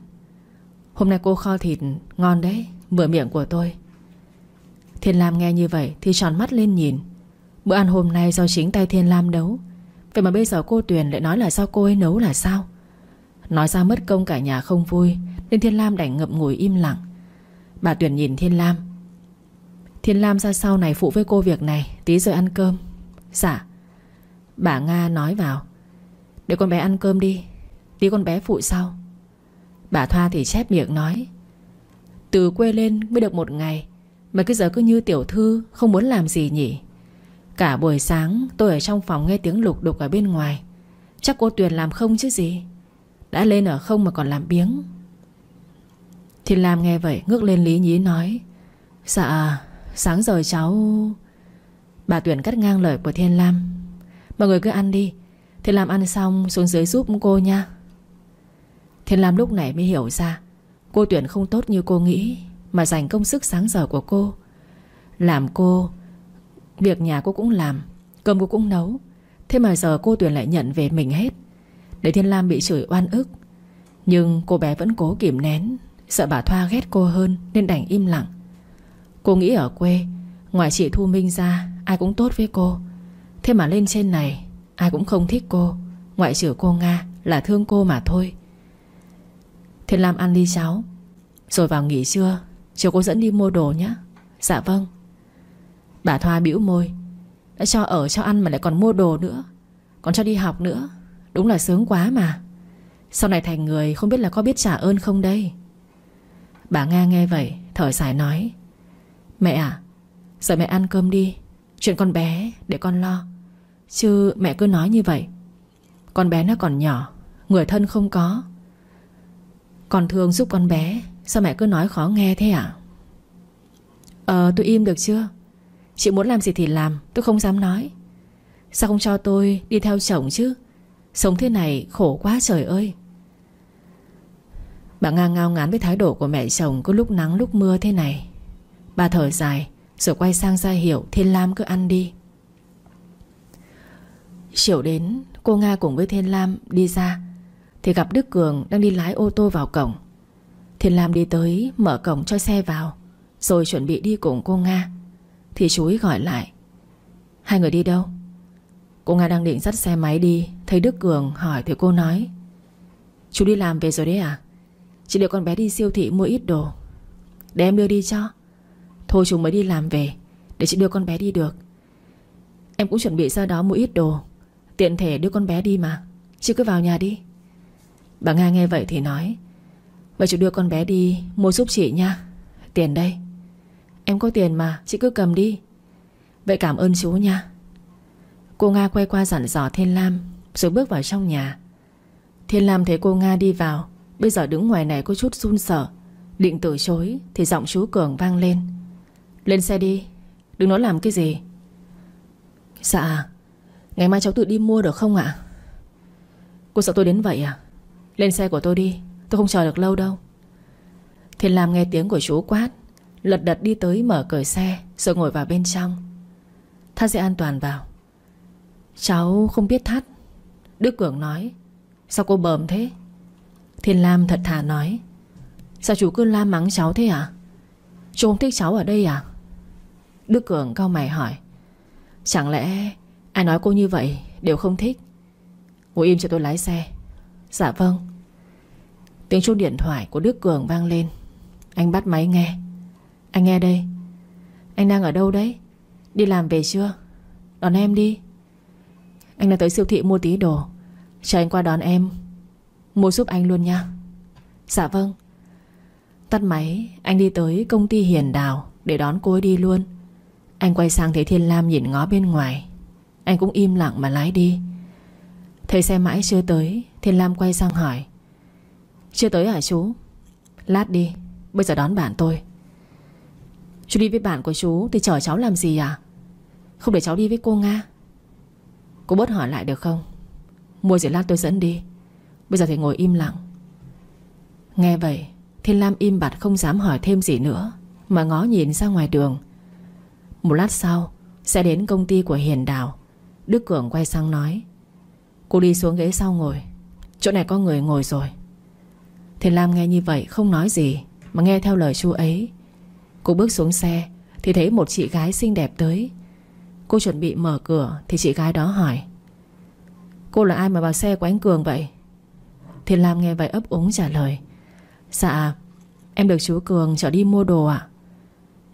Hôm nay cô kho thịt ngon đấy Vừa miệng của tôi. Thiên Lam nghe như vậy Thì tròn mắt lên nhìn. Bữa ăn hôm nay do chính tay Thiên Lam nấu. Vậy mà bây giờ cô Tuyền lại nói là sao cô ấy nấu là sao? Nói ra mất công cả nhà không vui, Nên Thiên Lam đành ngậm ngùi im lặng. Bà Tuyền nhìn Thiên Lam Thiên Lam ra sau này phụ với cô việc này, Tí rồi ăn cơm. Dạ. Bà Nga nói vào. Để con bé ăn cơm đi, Tí con bé phụ sau. Bà Thoa thì chép miệng nói. Từ quê lên mới được một ngày, Mà cứ giờ cứ như tiểu thư, Không muốn làm gì nhỉ? Cả buổi sáng tôi ở trong phòng nghe tiếng lục đục ở bên ngoài. Chắc cô Tuyền làm không chứ gì? Đã lên ở không mà còn làm biếng. Thiên Lam nghe vậy ngước lên lý nhí nói. Dạ Sáng giờ cháu Bà Tuyển cắt ngang lời của Thiên Lam. Mọi người cứ ăn đi. Thiên Lam ăn xong, xuống dưới giúp cô nha. Thiên Lam lúc này mới hiểu ra, Cô Tuyển không tốt như cô nghĩ, Mà dành công sức sáng giờ của cô. Làm cô, Việc nhà cô cũng làm, Cơm cô cũng nấu. Thế mà giờ cô Tuyển lại nhận về mình hết, Để Thiên Lam bị chửi oan ức. Nhưng cô bé vẫn cố kìm nén, Sợ bà Thoa ghét cô hơn, Nên đành im lặng. Cô nghĩ ở quê, Ngoài chị Thu Minh ra, Ai cũng tốt với cô. Thế mà lên trên này, Ai cũng không thích cô. Ngoại trừ cô Nga Là thương cô mà thôi. Thiên Lam ăn ly cháo Rồi vào nghỉ trưa, Chiều cô dẫn đi mua đồ nhé Dạ vâng. Bà Thoa bĩu môi. Đã cho ở cho ăn mà lại còn mua đồ nữa. Còn cho đi học nữa. Đúng là sướng quá mà. Sau này thành người, không biết là có biết trả ơn không đây? Bà Nga nghe vậy, Thở dài nói. Mẹ à Giờ mẹ ăn cơm đi. Chuyện con bé để con lo. Chứ mẹ cứ nói như vậy. Con bé nó còn nhỏ, Người thân không có. Con thương giúp con bé, Sao mẹ cứ nói khó nghe thế à? Ờ tôi im được chưa? Chị muốn làm gì thì làm, Tôi không dám nói. Sao không cho tôi đi theo chồng chứ? Sống thế này khổ quá trời ơi. Bà ngang ngao ngán với thái độ của mẹ chồng Có lúc nắng lúc mưa thế này. Bà thở dài, Rồi quay sang ra hiểu Thiên Lam cứ ăn đi. Chiều đến, Cô Nga cùng với Thiên Lam đi ra, Thì gặp Đức Cường đang đi lái ô tô vào cổng. Thiên Lam đi tới, Mở cổng cho xe vào, Rồi chuẩn bị đi cùng cô Nga. Thì chú ý gọi lại, Hai người đi đâu? Cô Nga đang định dắt xe máy đi, Thấy Đức Cường hỏi thì cô nói, Chú đi làm về rồi đấy à? Chị đưa con bé đi siêu thị mua ít đồ, Để em đưa đi cho. Thôi chúng mới đi làm về, Để chị đưa con bé đi được. Em cũng chuẩn bị ra đó mua ít đồ, Tiện thể đưa con bé đi mà. Chị cứ vào nhà đi. Bà Nga nghe vậy thì nói, Vậy chú đưa con bé đi mua giúp chị nha, Tiền đây. Em có tiền mà, chị cứ cầm đi. Vậy cảm ơn chú nha. Cô Nga quay qua dặn dò Thiên Lam, Rồi bước vào trong nhà. Thiên Lam thấy cô Nga đi vào, Bây giờ đứng ngoài này có chút run sợ. Định từ chối Thì giọng chú Cường vang lên lên xe đi. Đừng nói làm cái gì. Dạ. Ngày mai cháu tự đi mua được không ạ? Cô sợ tôi đến vậy à? Lên xe của tôi đi. Tôi không chờ được lâu đâu. Thiên Lam nghe tiếng của chú quát. Lật đật đi tới mở cửa xe, Rồi ngồi vào bên trong. Thắt dây an toàn vào. Cháu không biết thắt. Đức Cường nói. Sao cô bờm thế? Thiên Lam thật thà nói. Sao chú cứ la mắng cháu thế à Chú không thích cháu ở đây à? Đức Cường cao mày hỏi, Chẳng lẽ ai nói cô như vậy Đều không thích? Ngồi im cho tôi lái xe. Dạ vâng. Tiếng chuông điện thoại của Đức Cường vang lên. Anh bắt máy nghe. Anh nghe đây. Anh đang ở đâu đấy? Đi làm về chưa? Đón em đi. Anh đang tới siêu thị mua tí đồ. Chờ anh qua đón em. Mua giúp anh luôn nha. Dạ vâng. Tắt máy, Anh đi tới công ty Hiền Đào Để đón cô ấy đi luôn. Anh quay sang thấy Thiên Lam nhìn ngó bên ngoài. Anh cũng im lặng mà lái đi. Thấy xe mãi chưa tới, Thiên Lam quay sang hỏi. Chưa tới hả chú? Lát đi, Bây giờ đón bạn tôi. Chú đi với bạn của chú Thì chở cháu làm gì à? Không để cháu đi với cô Nga. Cô bớt hỏi lại được không? Mua gì lát tôi dẫn đi. Bây giờ thì ngồi im lặng. Nghe vậy, Thiên Lam im bặt không dám hỏi thêm gì nữa, Mà ngó nhìn ra ngoài đường. Một lát sau, Sẽ đến công ty của Hiền Đào. Đức Cường quay sang nói, Cô đi xuống ghế sau ngồi. Chỗ này có người ngồi rồi. Thiền Lam nghe như vậy, không nói gì, Mà nghe theo lời chú ấy. Cô bước xuống xe, Thì thấy một chị gái xinh đẹp tới. Cô chuẩn bị mở cửa, Thì chị gái đó hỏi, Cô là ai mà vào xe của anh Cường vậy? Thiền Lam nghe vậy ấp úng trả lời Dạ Em được chú Cường chở đi mua đồ ạ.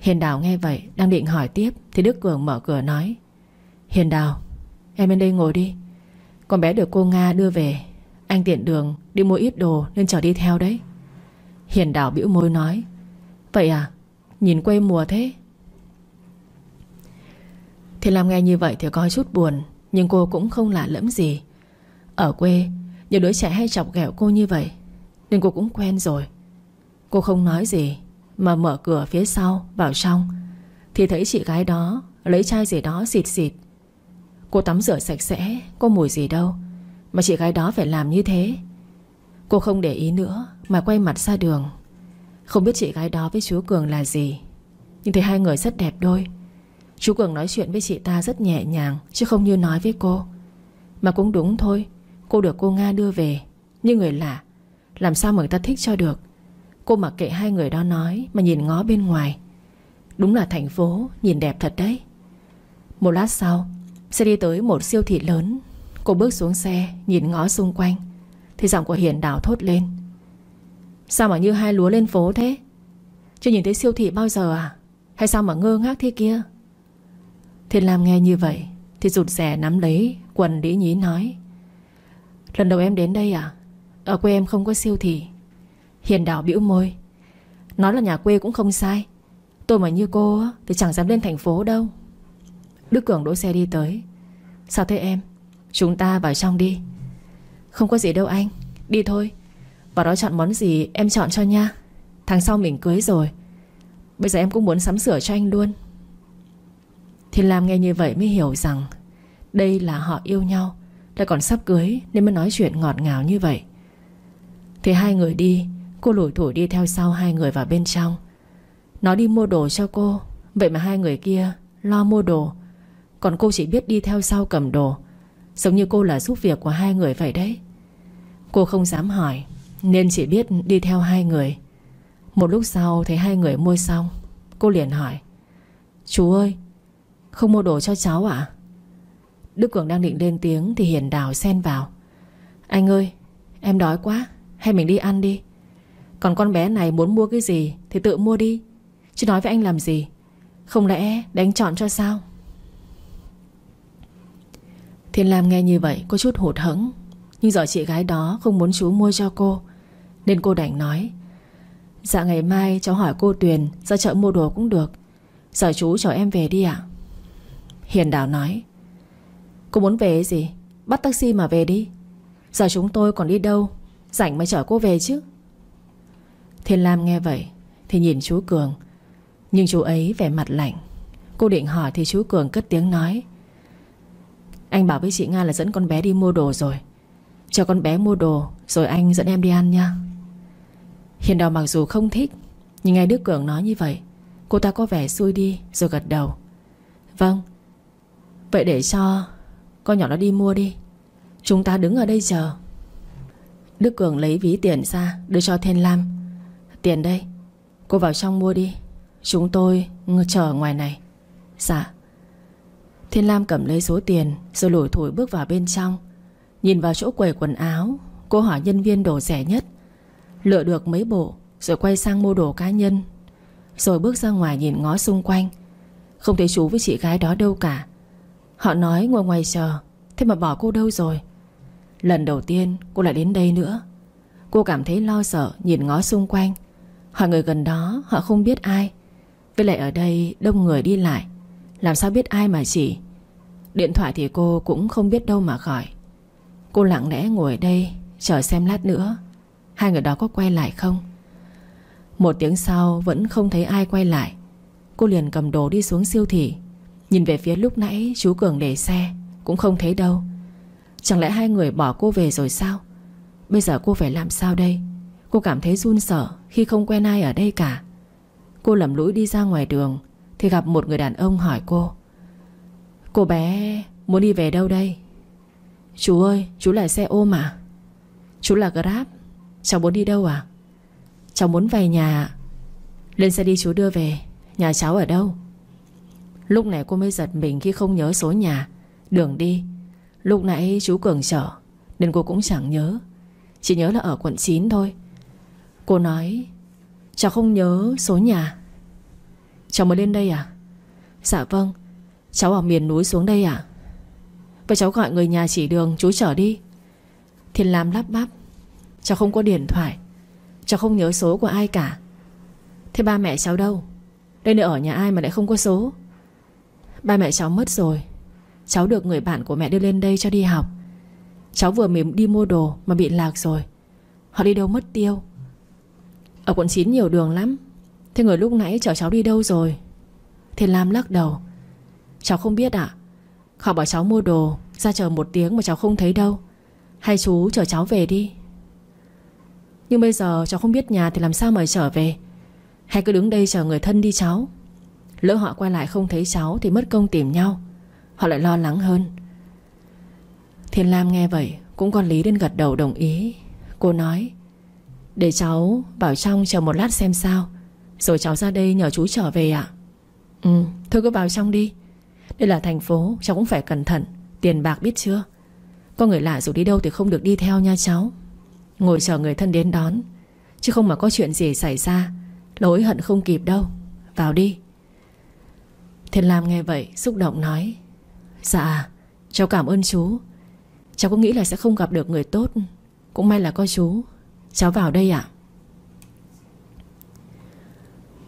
Hiền Đào nghe vậy, Đang định hỏi tiếp, Thì Đức Cường mở cửa nói. Hiền Đào, Em bên đây ngồi đi. Con bé được cô Nga đưa về. Anh tiện đường đi mua ít đồ Nên chở đi theo đấy. Hiền Đào bĩu môi nói. Vậy à Nhìn quê mùa thế. Thì làm nghe như vậy thì có chút buồn, Nhưng cô cũng không lạ lẫm gì. Ở quê, Nhiều đứa trẻ hay chọc ghẹo cô như vậy, Nên cô cũng quen rồi. Cô không nói gì mà mở cửa phía sau, vào trong. Thì thấy chị gái đó Lấy chai gì đó xịt xịt. Cô tắm rửa sạch sẽ, Có mùi gì đâu. Mà chị gái đó phải làm như thế. Cô không để ý nữa Mà quay mặt ra đường. Không biết chị gái đó với chú Cường là gì. Nhưng thấy hai người rất đẹp đôi. Chú Cường nói chuyện với chị ta rất nhẹ nhàng, Chứ không như nói với cô. Mà cũng đúng thôi, Cô được cô Nga đưa về. Nhưng người lạ, Làm sao mà người ta thích cho được? Cô mặc kệ hai người đó nói Mà nhìn ngó bên ngoài. Đúng là thành phố, nhìn đẹp thật đấy. Một lát sau, Xe đi tới một siêu thị lớn. Cô bước xuống xe, nhìn ngó xung quanh. Thì giọng của Hiền đảo thốt lên. Sao mà như hai lúa lên phố thế? Chưa nhìn thấy siêu thị bao giờ à? Hay sao mà ngơ ngác thế kia? Thiên Lam nghe như vậy, Thì rụt rè nắm lấy Quần đĩ nhí nói. Lần đầu em đến đây à? Ở quê em không có siêu thị. Hiền đảo bĩu môi. Nói là nhà quê cũng không sai. Tôi mà như cô thì chẳng dám lên thành phố đâu. Đức Cường đỗ xe đi tới. Sao thế em? Chúng ta vào trong đi. Không có gì đâu anh. Đi thôi. Vào đó chọn món gì em chọn cho nha. Tháng sau mình cưới rồi. Bây giờ em cũng muốn sắm sửa cho anh luôn. Thì Lam nghe như vậy mới hiểu rằng Đây là họ yêu nhau. Lại còn sắp cưới Nên mới nói chuyện ngọt ngào như vậy. Thì hai người đi. Cô lủi thủi đi theo sau hai người vào bên trong. Nó đi mua đồ cho cô. Vậy mà hai người kia lo mua đồ. Còn cô chỉ biết đi theo sau cầm đồ. Giống như cô là giúp việc của hai người vậy đấy. Cô không dám hỏi, Nên chỉ biết đi theo hai người. Một lúc sau thấy hai người mua xong, Cô liền hỏi, Chú ơi, Không mua đồ cho cháu à Đức Cường đang định lên tiếng Thì Hiền Đào xen vào, Anh ơi, em đói quá, Hay mình đi ăn đi. Còn con bé này muốn mua cái gì Thì tự mua đi. Chứ nói với anh làm gì? Không lẽ đánh chọn cho sao? Thiên Lam nghe như vậy có chút hụt hẫng. Nhưng giờ chị gái đó không muốn chú mua cho cô, Nên cô đành nói Dạ ngày mai cháu hỏi cô Tuyền Ra chợ mua đồ cũng được. Giờ chú chở em về đi ạ. Hiền Đào nói, Cô muốn về gì? Bắt taxi mà về đi. Giờ chúng tôi còn đi đâu? Rảnh mà chở cô về chứ. Thiên Lam nghe vậy Thì nhìn chú Cường. Nhưng chú ấy vẻ mặt lạnh. Cô định hỏi thì chú Cường cất tiếng nói. Anh bảo với chị Nga là dẫn con bé đi mua đồ rồi. Cho con bé mua đồ, Rồi anh dẫn em đi ăn nha. Hiền đào mặc dù không thích, Nhưng nghe Đức Cường nói như vậy, Cô ta có vẻ xui đi, rồi gật đầu. Vâng. Vậy để cho con nhỏ nó đi mua đi. Chúng ta đứng ở đây chờ. Đức Cường lấy ví tiền ra, Đưa cho Thiên Lam. Tiền đây. Cô vào trong mua đi. Chúng tôi chờ ngoài này. Dạ. Thiên Lam cầm lấy số tiền, Rồi lủi thủi bước vào bên trong. Nhìn vào chỗ quầy quần áo, Cô hỏi nhân viên đồ rẻ nhất. Lựa được mấy bộ, Rồi quay sang mua đồ cá nhân. Rồi bước ra ngoài nhìn ngó xung quanh. Không thấy chú với chị gái đó đâu cả. Họ nói ngồi ngoài chờ, Thế mà bỏ cô đâu rồi? Lần đầu tiên cô lại đến đây nữa. Cô cảm thấy lo sợ nhìn ngó xung quanh. Hỏi người gần đó, họ không biết ai. Với lại ở đây, đông người đi lại. Làm sao biết ai mà chỉ? Điện thoại thì cô cũng không biết đâu mà gọi. Cô lặng lẽ ngồi đây, Chờ xem lát nữa. Hai người đó có quay lại không? Một tiếng sau, vẫn không thấy ai quay lại. Cô liền cầm đồ đi xuống siêu thị. Nhìn về phía lúc nãy, chú Cường để xe, Cũng không thấy đâu. Chẳng lẽ hai người bỏ cô về rồi sao? Bây giờ cô phải làm sao đây? Cô cảm thấy run sợ. Khi không quen ai ở đây cả. Cô lầm lũi đi ra ngoài đường, Thì gặp một người đàn ông hỏi cô Cô bé muốn đi về đâu đây? Chú ơi, chú là xe ôm à Chú là Grab, Cháu muốn đi đâu à Cháu muốn về nhà. Lên xe đi, chú đưa về, Nhà cháu ở đâu? Lúc này cô mới giật mình khi không nhớ số nhà. Đường đi. Lúc nãy chú Cường chở, Nên cô cũng chẳng nhớ. Chỉ nhớ là ở quận 9 thôi. Cô nói, Cháu không nhớ số nhà. Cháu mới lên đây à? Dạ vâng Cháu ở miền núi xuống đây à Vậy cháu gọi người nhà chỉ đường chú chở đi. Thiên Lam lắp bắp, Cháu không có điện thoại, Cháu không nhớ số của ai cả. Thế ba mẹ cháu đâu? Đây nơi ở nhà ai mà lại không có số? Ba mẹ cháu mất rồi, Cháu được người bạn của mẹ đưa lên đây cho đi học. Cháu vừa mới đi mua đồ Mà bị lạc rồi, Họ đi đâu mất tiêu? Ở quận 9 nhiều đường lắm. Thế người lúc nãy chở cháu đi đâu rồi? Thiên Lam lắc đầu. Cháu không biết ạ. Họ bảo cháu mua đồ, Ra chờ một tiếng mà cháu không thấy đâu. Hay chú chở cháu về đi. Nhưng bây giờ cháu không biết nhà Thì làm sao mà trở về? Hay cứ đứng đây chờ người thân đi cháu? Lỡ họ quay lại không thấy cháu Thì mất công tìm nhau. Họ lại lo lắng hơn. Thiên Lam nghe vậy Cũng còn lý đến gật đầu đồng ý. Cô nói để cháu vào trong chờ một lát xem sao. Rồi cháu ra đây nhờ chú trở về ạ. Ừ thôi cứ vào trong đi. Đây là thành phố, cháu cũng phải cẩn thận. Tiền bạc biết chưa? Có người lạ dù đi đâu thì không được đi theo nha cháu. Ngồi chờ người thân đến đón. Chứ không mà có chuyện gì xảy ra Lỗi hận không kịp đâu. Vào đi. Thiên Lam nghe vậy, xúc động nói Dạ cháu cảm ơn chú. Cháu cũng nghĩ là sẽ không gặp được người tốt. Cũng may là có chú. Cháu vào đây ạ.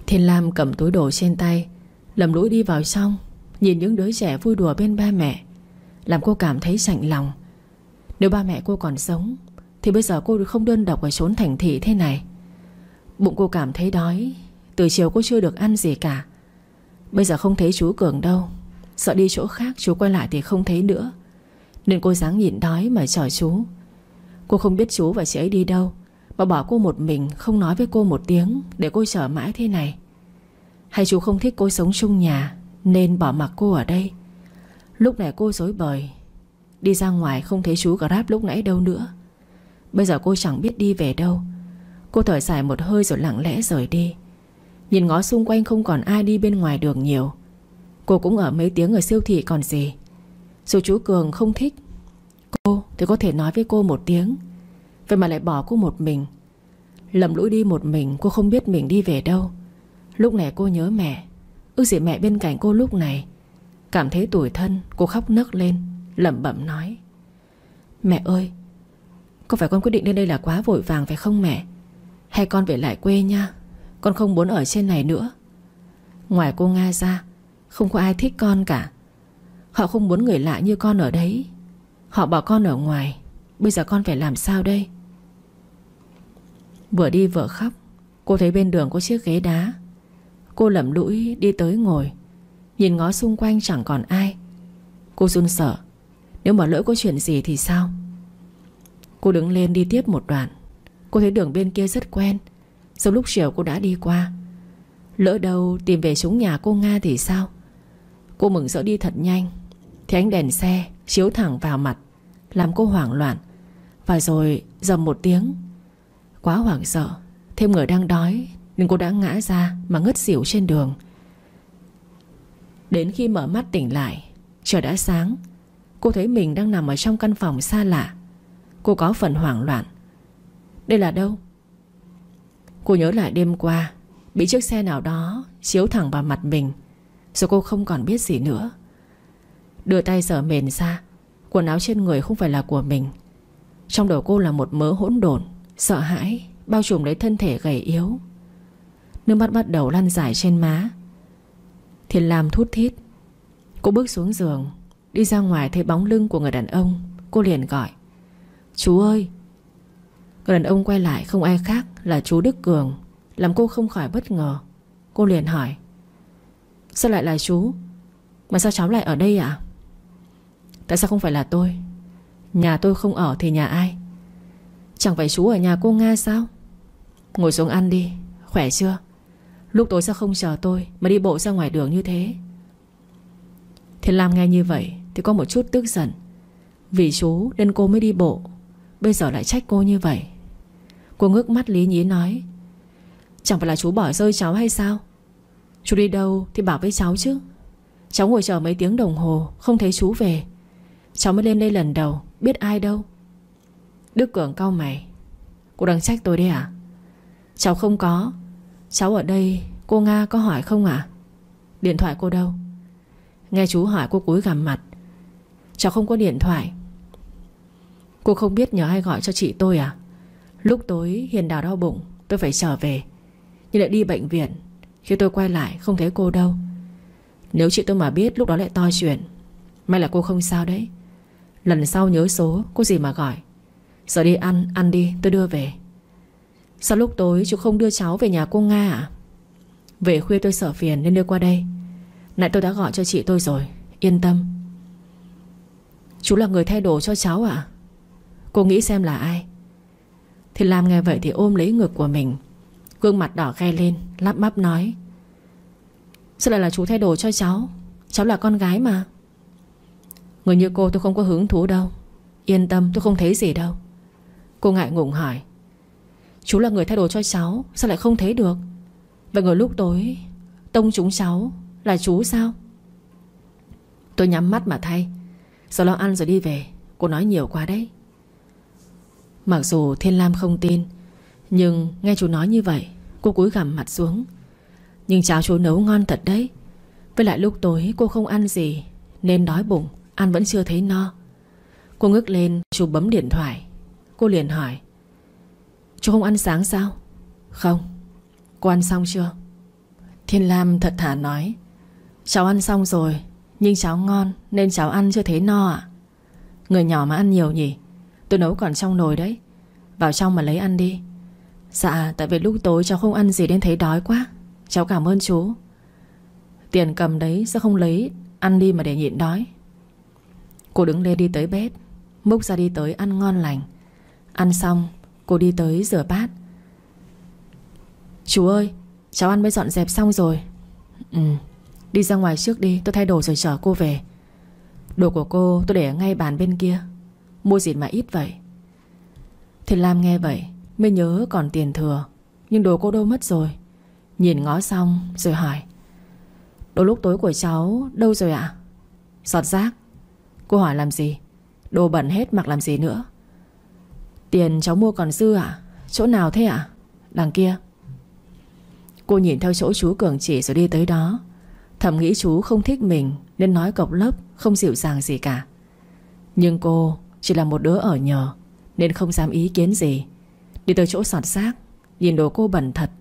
Thiên Lam cầm túi đồ trên tay, Lầm lũi đi vào trong, Nhìn những đứa trẻ vui đùa bên ba mẹ, Làm cô cảm thấy sạnh lòng. Nếu ba mẹ cô còn sống, Thì bây giờ cô không đơn độc ở trốn thành thị thế này. Bụng cô cảm thấy đói, Từ chiều cô chưa được ăn gì cả. Bây giờ không thấy chú Cường đâu, Sợ đi chỗ khác chú quay lại thì không thấy nữa. Nên cô dáng nhịn đói mà chờ chú. Cô không biết chú và chị ấy đi đâu mà bỏ cô một mình Không nói với cô một tiếng Để cô chờ mãi thế này. Hay chú không thích cô sống chung nhà Nên bỏ mặc cô ở đây. Lúc này cô dối bời, Đi ra ngoài không thấy chú Grab lúc nãy đâu nữa. Bây giờ cô chẳng biết đi về đâu. Cô thở dài một hơi rồi lặng lẽ rời đi. Nhìn ngó xung quanh không còn ai đi bên ngoài đường nhiều. Cô cũng ở mấy tiếng ở siêu thị còn gì. Dù chú Cường không thích Cô thì có thể nói với cô một tiếng. Vậy mà lại bỏ cô một mình. Lầm lũi đi một mình, Cô không biết mình đi về đâu. Lúc này cô nhớ mẹ. Ước gì mẹ bên cạnh cô lúc này. Cảm thấy tủi thân, Cô khóc nấc lên, lẩm bẩm nói. Mẹ ơi, Có phải con quyết định lên đây là quá vội vàng phải không mẹ? Hay con về lại quê nha, Con không muốn ở trên này nữa. Ngoài cô Nga ra, Không có ai thích con cả. Họ không muốn người lạ như con ở đấy. Họ bỏ con ở ngoài, Bây giờ con phải làm sao đây? Vừa đi vừa khóc, Cô thấy bên đường có chiếc ghế đá. Cô lẩm lũi đi tới ngồi, Nhìn ngó xung quanh chẳng còn ai. Cô run sợ, Nếu mà lỡ có chuyện gì thì sao? Cô đứng lên đi tiếp một đoạn, Cô thấy đường bên kia rất quen. Sau lúc chiều cô đã đi qua, Lỡ đâu tìm về xuống nhà cô Nga thì sao? Cô mừng rỡ đi thật nhanh Thì ánh đèn xe chiếu thẳng vào mặt, Làm cô hoảng loạn. Và rồi dầm một tiếng Quá hoảng sợ. Thêm người đang đói Nên cô đã ngã ra mà ngất xỉu trên đường. Đến khi mở mắt tỉnh lại, Trời đã sáng. Cô thấy mình đang nằm ở trong căn phòng xa lạ. Cô có phần hoảng loạn. Đây là đâu? Cô nhớ lại đêm qua, Bị chiếc xe nào đó Chiếu thẳng vào mặt mình, Rồi cô không còn biết gì nữa. Đưa tay sờ mền ra, Quần áo trên người không phải là của mình. Trong đầu cô là một mớ hỗn độn. Sợ hãi, Bao trùm lấy thân thể gầy yếu. Nước mắt bắt đầu lăn dài trên má. Thiên Lam thút thít. Cô bước xuống giường, Đi ra ngoài thấy bóng lưng của người đàn ông. Cô liền gọi, Chú ơi! Người đàn ông quay lại, không ai khác là chú Đức Cường. Làm cô không khỏi bất ngờ. Cô liền hỏi, Sao lại là chú? Mà sao cháu lại ở đây ạ? Tại sao không phải là tôi? Nhà tôi không ở thì nhà ai? Chẳng phải chú ở nhà cô Nga sao? Ngồi xuống ăn đi, Khỏe chưa? Lúc tối sao không chờ tôi Mà đi bộ ra ngoài đường như thế. Thiên Lam nghe như vậy Thì có một chút tức giận. Vì chú nên cô mới đi bộ, Bây giờ lại trách cô như vậy. Cô ngước mắt lý nhí nói, Chẳng phải là chú bỏ rơi cháu hay sao? Chú đi đâu thì bảo với cháu chứ. Cháu ngồi chờ mấy tiếng đồng hồ, Không thấy chú về. Cháu mới lên đây lần đầu, Biết ai đâu. Đức Cường cau mày. Cô đang trách tôi đấy à? Cháu không có. Cháu ở đây, cô Nga có hỏi không à? Điện thoại cô đâu? Nghe chú hỏi cô cúi gằm mặt. Cháu không có điện thoại. Cô không biết nhờ ai gọi cho chị tôi à? Lúc tối, Hiền đào đau bụng, Tôi phải trở về. Nhưng lại đi bệnh viện. Khi tôi quay lại, không thấy cô đâu. Nếu chị tôi mà biết, lúc đó lại to chuyện. May là cô không sao đấy. Lần sau nhớ số Có gì mà gọi. Giờ đi ăn, ăn đi, tôi đưa về. Sao lúc tối chú không đưa cháu về nhà cô Nga à Về khuya tôi sợ phiền nên đưa qua đây. Nãy tôi đã gọi cho chị tôi rồi Yên tâm. Chú là người thay đồ cho cháu à Cô nghĩ xem là ai. Thì làm nghe vậy thì ôm lấy ngực của mình. Gương mặt đỏ ghe lên Lắp bắp nói. Sao lại là chú thay đồ cho cháu? Cháu là con gái mà. Người như cô tôi không có hứng thú đâu. Yên tâm tôi không thấy gì đâu. Cô ngại ngùng hỏi. Chú là người thay đồ cho cháu, Sao lại không thấy được? Vậy người lúc tối, Tông chúng cháu Là chú sao? Tôi nhắm mắt mà thay. Sau đó ăn rồi đi về, Cô nói nhiều quá đấy. Mặc dù Thiên Lam không tin, Nhưng nghe chú nói như vậy, Cô cúi gằm mặt xuống. Nhưng cháo chú nấu ngon thật đấy. Với lại lúc tối cô không ăn gì, Nên đói bụng, Ăn vẫn chưa thấy no. Cô ngước lên, chú bấm điện thoại. Cô liền hỏi, Chú không ăn sáng sao? Không. Cô ăn xong chưa? Thiên Lam thật thà nói, Cháu ăn xong rồi, Nhưng cháu ngon nên cháu ăn chưa thấy no ạ. Người nhỏ mà ăn nhiều nhỉ? Tôi nấu còn trong nồi đấy. Vào trong mà lấy ăn đi. Dạ tại vì lúc tối cháu không ăn gì nên thấy đói quá. Cháu cảm ơn chú. Tiền cầm đấy sẽ không lấy, Ăn đi mà để nhịn đói. Cô đứng lên đi tới bếp, Múc ra đi tới ăn ngon lành. Ăn xong, cô đi tới rửa bát. Chú ơi, Cháu ăn mới dọn dẹp xong rồi. Ừ Đi ra ngoài trước đi, tôi thay đồ rồi chở cô về. Đồ của cô tôi để ở ngay bàn bên kia, Mua gì mà ít vậy? Thì Lam nghe vậy Mới nhớ còn tiền thừa, Nhưng đồ cô đâu mất rồi. Nhìn ngó xong rồi hỏi, Đồ lúc tối của cháu đâu rồi ạ? À? Giọt rác. Cô hỏi làm gì? Đồ bẩn hết, mặc làm gì nữa? Tiền cháu mua còn dư à? Chỗ nào thế ạ? À? Đằng kia. Cô nhìn theo chỗ chú Cường chỉ rồi đi tới đó. Thầm nghĩ chú không thích mình Nên nói cộc lốc, Không dịu dàng gì cả. Nhưng cô chỉ là một đứa ở nhờ Nên không dám ý kiến gì. Đi tới chỗ sọt xác, Nhìn đồ cô bẩn thật.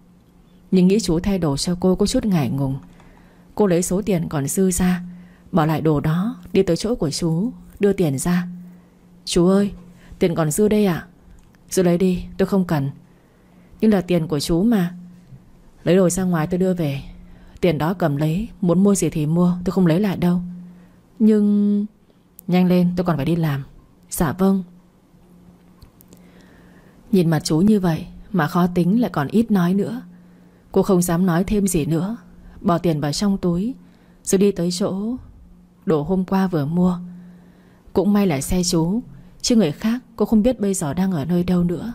Nhưng nghĩ chú thay đồ cho cô có chút ngại ngùng. Cô lấy số tiền còn dư ra, Bỏ lại đồ đó, Đi tới chỗ của chú, Đưa tiền ra. Chú ơi, Tiền còn dư đây ạ. Giữ lấy đi, tôi không cần. Nhưng là tiền của chú mà. Lấy đồ ra ngoài tôi đưa về. Tiền đó cầm lấy, Muốn mua gì thì mua, Tôi không lấy lại đâu. Nhưng Nhanh lên, tôi còn phải đi làm. Dạ vâng. Nhìn mặt chú như vậy Mà khó tính lại còn ít nói nữa. Cô không dám nói thêm gì nữa. Bỏ tiền vào trong túi, Rồi đi tới chỗ Đồ hôm qua vừa mua. Cũng may là xe chú Chứ người khác cô không biết bây giờ đang ở nơi đâu nữa.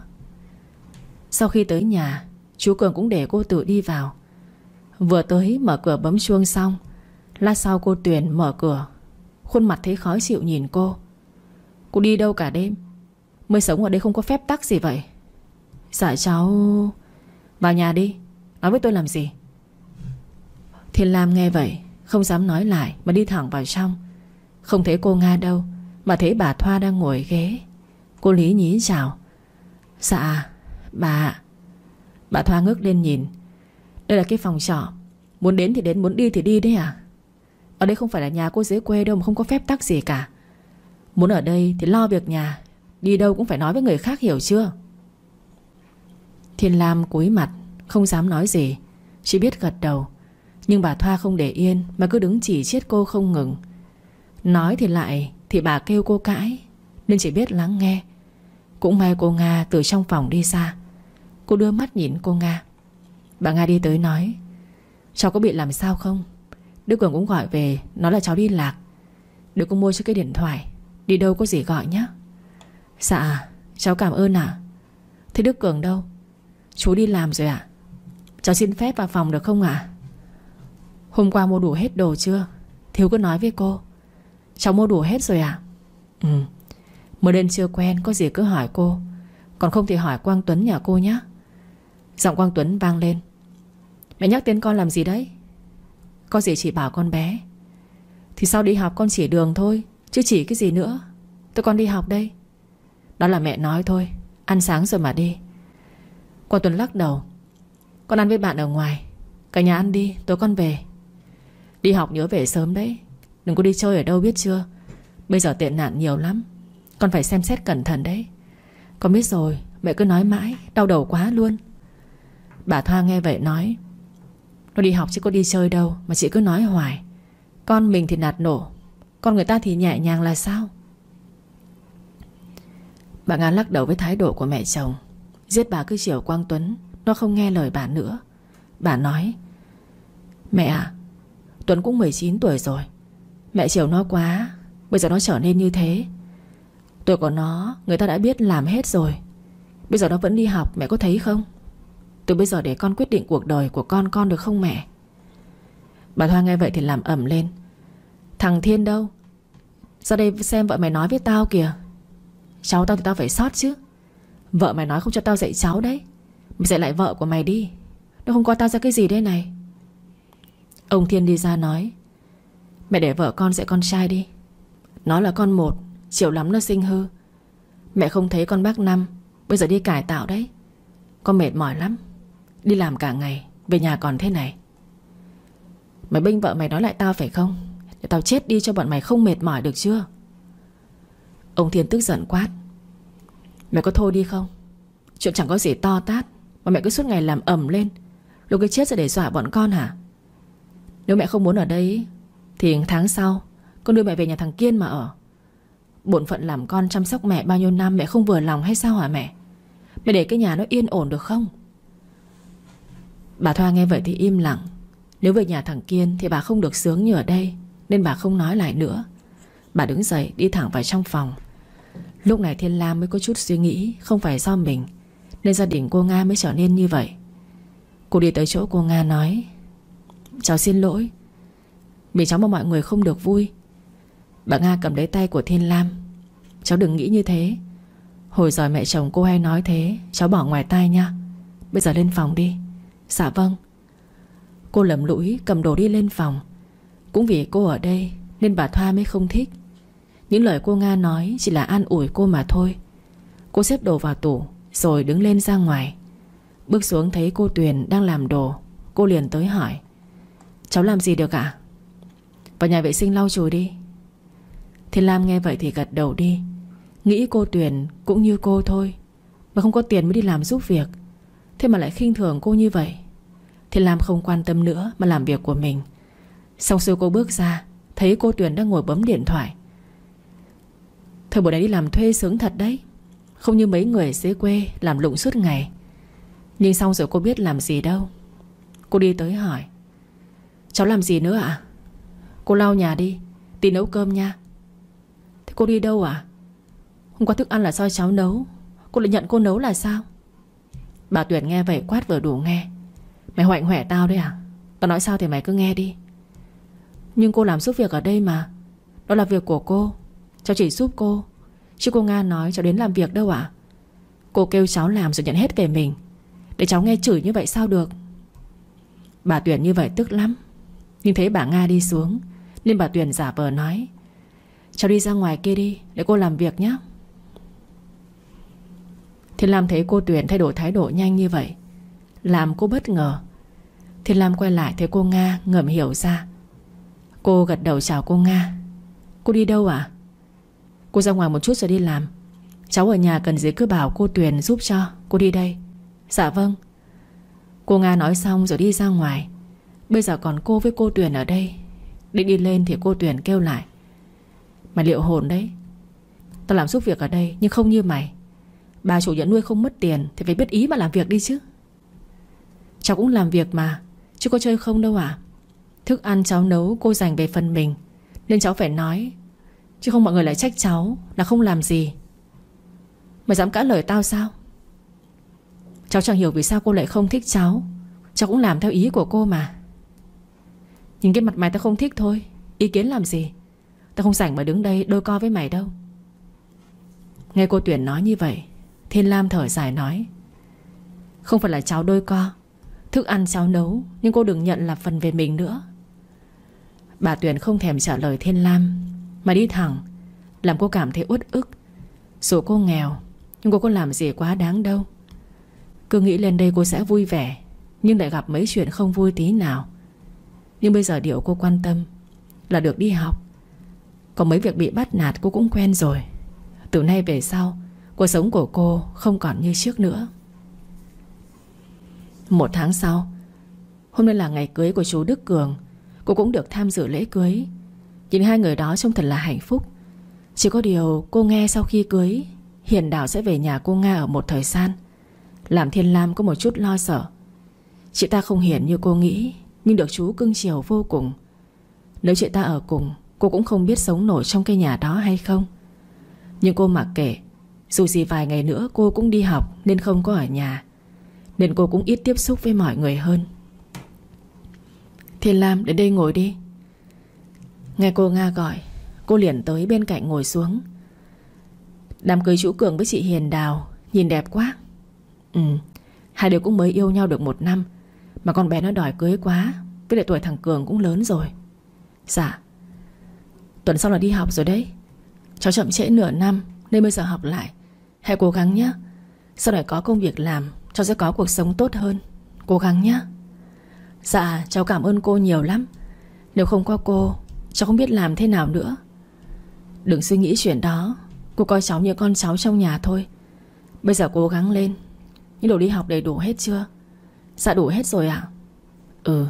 Sau khi tới nhà, Chú Cường cũng để cô tự đi vào. Vừa tới mở cửa bấm chuông xong, Lát sau cô Tuyền mở cửa, Khuôn mặt thấy khó chịu nhìn cô. Cô đi đâu cả đêm? Mới sống ở đây không có phép tắc gì vậy? Dạ cháu, Vào nhà đi, Nói với tôi làm gì? Thiên Lam nghe vậy, Không dám nói lại mà đi thẳng vào trong. Không thấy cô Nga đâu. Mà thấy bà Thoa đang ngồi ghế. Cô Lý nhí chào. Dạ bà. Bà Thoa ngước lên nhìn. Đây là cái phòng trọ. Muốn đến thì đến, muốn đi thì đi đấy à Ở đây không phải là nhà cô dưới quê đâu Mà không có phép tắc gì cả. Muốn ở đây thì lo việc nhà. Đi đâu cũng phải nói với người khác hiểu chưa? Thiên Lam cúi mặt, Không dám nói gì. Chỉ biết gật đầu. Nhưng bà Thoa không để yên Mà cứ đứng chỉ chiết cô không ngừng. Nói thì lại thì bà kêu cô cãi, Nên chỉ biết lắng nghe. Cũng may cô Nga từ trong phòng đi ra. Cô đưa mắt nhìn cô Nga. Bà Nga đi tới nói, Cháu có bị làm sao không? Đức Cường cũng gọi về, Nói là cháu đi lạc. Được cô mua cho cái điện thoại, Đi đâu có gì gọi nhé Dạ cháu cảm ơn ạ. Thế Đức Cường đâu? Chú đi làm rồi ạ. Cháu xin phép vào phòng được không ạ? Hôm qua mua đủ hết đồ chưa? Thiếu cứ nói với cô. Cháu mua đủ hết rồi à? Ừ. Mới đến chưa quen, có gì cứ hỏi cô. Còn không thì hỏi Quang Tuấn nhà cô nhé Giọng Quang Tuấn vang lên. Mẹ nhắc tên con làm gì đấy? Có gì chỉ bảo con bé. Thì sau đi học con chỉ đường thôi, Chứ chỉ cái gì nữa. Tôi con đi học đây. Đó là mẹ nói thôi, Ăn sáng rồi mà đi. Quang Tuấn lắc đầu. Con ăn với bạn ở ngoài, Cả nhà ăn đi, tối con về. Đi học nhớ về sớm đấy. Đừng có đi chơi ở đâu, biết chưa? Bây giờ tiện nạn nhiều lắm. Con phải xem xét cẩn thận đấy. Con biết rồi, Mẹ cứ nói mãi, Đau đầu quá luôn. Bà Thoa nghe vậy nói, Nó đi học chứ có đi chơi đâu, Mà chị cứ nói hoài. Con mình thì nạt nổ, Con người ta thì nhẹ nhàng là sao? Bà Nga lắc đầu với thái độ của mẹ chồng. Giết bà cứ chiều Quang Tuấn, Nó không nghe lời bà nữa. Bà nói, Mẹ à Tuấn cũng 19 tuổi rồi Mẹ chiều nó quá, Bây giờ nó trở nên như thế. Tuổi của nó, Người ta đã biết làm hết rồi. Bây giờ nó vẫn đi học, Mẹ có thấy không? Từ bây giờ để con quyết định cuộc đời của con con được không mẹ? Bà Thoa nghe vậy thì làm ẩm lên. Thằng Thiên đâu? Ra đây xem vợ mày nói với tao kìa. Cháu tao thì tao phải sót chứ. Vợ mày nói không cho tao dạy cháu đấy. Mày dạy lại vợ của mày đi. Nó không coi tao ra cái gì đây này. Ông Thiên đi ra nói Mẹ để vợ con dạy con trai đi. Nó là con một Chịu lắm nó sinh hư. Mẹ không thấy con bác năm, Bây giờ đi cải tạo đấy. Con mệt mỏi lắm, Đi làm cả ngày, Về nhà còn thế này. Mày binh vợ mày nói lại tao phải không? Để tao chết đi cho bọn mày không mệt mỏi được chưa? Ông Thiên tức giận quát. Mẹ có thôi đi không? Chuyện chẳng có gì to tát, Mà mẹ cứ suốt ngày làm ẩm lên. Lúc cái chết sẽ để dọa bọn con hả? Nếu mẹ không muốn ở đây thì tháng sau, Con đưa mẹ về nhà thằng Kiên mà ở. Bổn phận làm con chăm sóc mẹ bao nhiêu năm Mẹ không vừa lòng hay sao hả mẹ? Mẹ để cái nhà nó yên ổn được không? Bà Thoa nghe vậy thì im lặng. Nếu về nhà thằng Kiên Thì bà không được sướng như ở đây, Nên bà không nói lại nữa. Bà đứng dậy, đi thẳng vào trong phòng. Lúc này Thiên Lam mới có chút suy nghĩ, Không phải do mình, Nên gia đình cô Nga mới trở nên như vậy. Cô đi tới chỗ cô Nga nói, Cháu xin lỗi vì cháu mà mọi người không được vui. Bà Nga cầm lấy tay của Thiên Lam. Cháu đừng nghĩ như thế. Hồi giờ mẹ chồng cô hay nói thế, Cháu bỏ ngoài tai nha. Bây giờ lên phòng đi. Dạ vâng. Cô lầm lũi, cầm đồ đi lên phòng. Cũng vì cô ở đây, Nên bà Thoa mới không thích. Những lời cô Nga nói chỉ là an ủi cô mà thôi. Cô xếp đồ vào tủ, Rồi đứng lên ra ngoài. Bước xuống thấy cô Tuyền đang làm đồ, Cô liền tới hỏi. Cháu làm gì được ạ? Vào nhà vệ sinh lau chùi đi. Thiên Lam nghe vậy thì gật đầu đi. Nghĩ cô Tuyền cũng như cô thôi, Mà không có tiền mới đi làm giúp việc. Thế mà lại khinh thường cô như vậy. Thì Lam không quan tâm nữa Mà làm việc của mình. Xong xuôi cô bước ra, Thấy cô Tuyền đang ngồi bấm điện thoại. Thời buổi này đi làm thuê sướng thật đấy. Không như mấy người dưới quê Làm lụng suốt ngày. Nhưng xong rồi cô biết làm gì đâu. Cô đi tới hỏi, Cháu làm gì nữa ạ? Cô lau nhà đi Tí nấu cơm nha. Thế cô đi đâu à Hôm qua thức ăn là do cháu nấu, Cô lại nhận cô nấu là sao? Bà Tuyển nghe vậy quát vừa đủ nghe. Mày hoạnh hoẻ tao đấy à? Tao nói sao thì mày cứ nghe đi. Nhưng cô làm giúp việc ở đây mà. Đó là việc của cô. Cháu chỉ giúp cô. Chứ cô Nga nói cháu đến làm việc đâu ạ. Cô kêu cháu làm rồi nhận hết về mình. Để cháu nghe chửi như vậy sao được? Bà Tuyển như vậy tức lắm. Nhưng thấy bà Nga đi xuống. Nên bà Tuyền giả vờ nói, Cháu đi ra ngoài kia đi, Để cô làm việc nhé. Thiên Lam thấy cô Tuyền thay đổi thái độ nhanh như vậy, Làm cô bất ngờ. Thiên Lam quay lại thấy cô Nga ngầm hiểu ra. Cô gật đầu chào cô Nga, Cô đi đâu à Cô ra ngoài một chút rồi đi làm. Cháu ở nhà cần gì cứ bảo cô Tuyền giúp cho, Cô đi đây. Dạ vâng. Cô Nga nói xong rồi đi ra ngoài. Bây giờ còn cô với cô Tuyền ở đây. Định đi lên thì cô Tuyền kêu lại. Mày liệu hồn đấy? Tao làm giúp việc ở đây nhưng không như mày. Bà chủ nhận nuôi không mất tiền Thì phải biết ý mà làm việc đi chứ. Cháu cũng làm việc mà, Chứ có chơi không đâu à Thức ăn cháu nấu cô dành về phần mình, Nên cháu phải nói, Chứ không mọi người lại trách cháu Là không làm gì. Mày dám cãi lời tao sao? Cháu chẳng hiểu vì sao cô lại không thích cháu. Cháu cũng làm theo ý của cô mà. Nhìn cái mặt mày tao không thích thôi. Ý kiến làm gì? Tao không rảnh mà đứng đây đôi co với mày đâu. Nghe cô Tuyển nói như vậy, Thiên Lam thở dài nói, Không phải là cháu đôi co. Thức ăn cháu nấu, Nhưng cô đừng nhận là phần về mình nữa. Bà Tuyển không thèm trả lời Thiên Lam, Mà đi thẳng, Làm cô cảm thấy uất ức. Dù cô nghèo, Nhưng cô có làm gì quá đáng đâu. Cứ nghĩ lên đây cô sẽ vui vẻ, Nhưng lại gặp mấy chuyện không vui tí nào. Nhưng bây giờ điều cô quan tâm Là được đi học. Còn mấy việc bị bắt nạt cô cũng quen rồi. Từ nay về sau, Cuộc sống của cô không còn như trước nữa. Một tháng sau, Hôm nay là ngày cưới của chú Đức Cường. Cô cũng được tham dự lễ cưới. Nhìn hai người đó trông thật là hạnh phúc. Chỉ có điều cô nghe sau khi cưới, Hiền Đào sẽ về nhà cô Nga ở một thời gian. Làm Thiên Lam có một chút lo sợ. Chị ta không hiền như cô nghĩ. Nhưng được chú cưng chiều vô cùng. Nếu chị ta ở cùng, Cô cũng không biết sống nổi trong cái nhà đó hay không. Nhưng cô mặc kệ, Dù gì vài ngày nữa cô cũng đi học Nên không có ở nhà, Nên cô cũng ít tiếp xúc với mọi người hơn. Thiên Lam đến đây ngồi đi. Nghe cô Nga gọi, Cô liền tới bên cạnh ngồi xuống. Đám cưới chú Cường với chị Hiền Đào Nhìn đẹp quá. Ừ Hai đứa cũng mới yêu nhau được một năm mà con bé nó đòi cưới quá, Với lại tuổi thằng Cường cũng lớn rồi. Dạ. Tuần sau là đi học rồi đấy. Cháu chậm trễ nửa năm, Nên bây giờ học lại. Hãy cố gắng nhé. Sau này có công việc làm, Cháu sẽ có cuộc sống tốt hơn. Cố gắng nhé. Dạ cháu cảm ơn cô nhiều lắm. Nếu không có cô, Cháu không biết làm thế nào nữa. Đừng suy nghĩ chuyện đó. Cô coi cháu như con cháu trong nhà thôi. Bây giờ cố gắng lên. Những đồ đi học đầy đủ hết chưa? Dạ đủ hết rồi ạ. Ừ.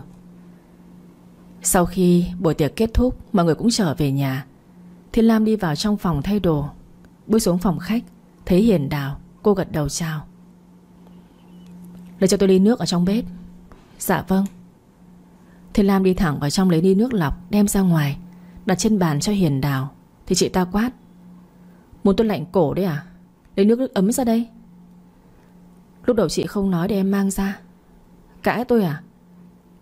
Sau khi buổi tiệc kết thúc Mọi người cũng trở về nhà Thiên Lam đi vào trong phòng thay đồ Bước xuống phòng khách Thấy Hiền Đào Cô gật đầu chào. Lấy cho tôi ly nước ở trong bếp. Dạ vâng. Thiên Lam đi thẳng vào trong lấy ly nước lọc Đem ra ngoài Đặt trên bàn cho Hiền Đào Thì chị ta quát. Muốn tôi lạnh cổ đấy à? Lấy nước, nước ấm ra đây. Lúc đầu chị không nói để em mang ra Cãi tôi à?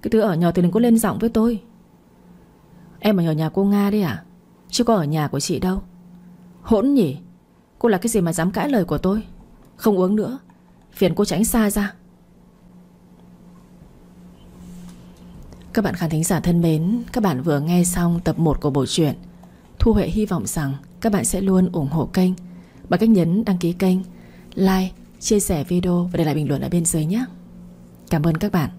Cái thứ ở nhỏ thì đừng có lên giọng với tôi. Em ở nhà cô Nga đấy à? Chứ có ở nhà của chị đâu. Hỗn nhỉ? Cô là cái gì mà dám cãi lời của tôi? Không uống nữa. Phiền cô tránh xa ra. Các bạn khán thính giả thân mến Các bạn vừa nghe xong tập 1 của bộ truyện. Thu Huệ hy vọng rằng Các bạn sẽ luôn ủng hộ kênh. Bằng cách nhấn đăng ký kênh Like, chia sẻ video Và để lại bình luận ở bên dưới nhé. Cảm ơn các bạn.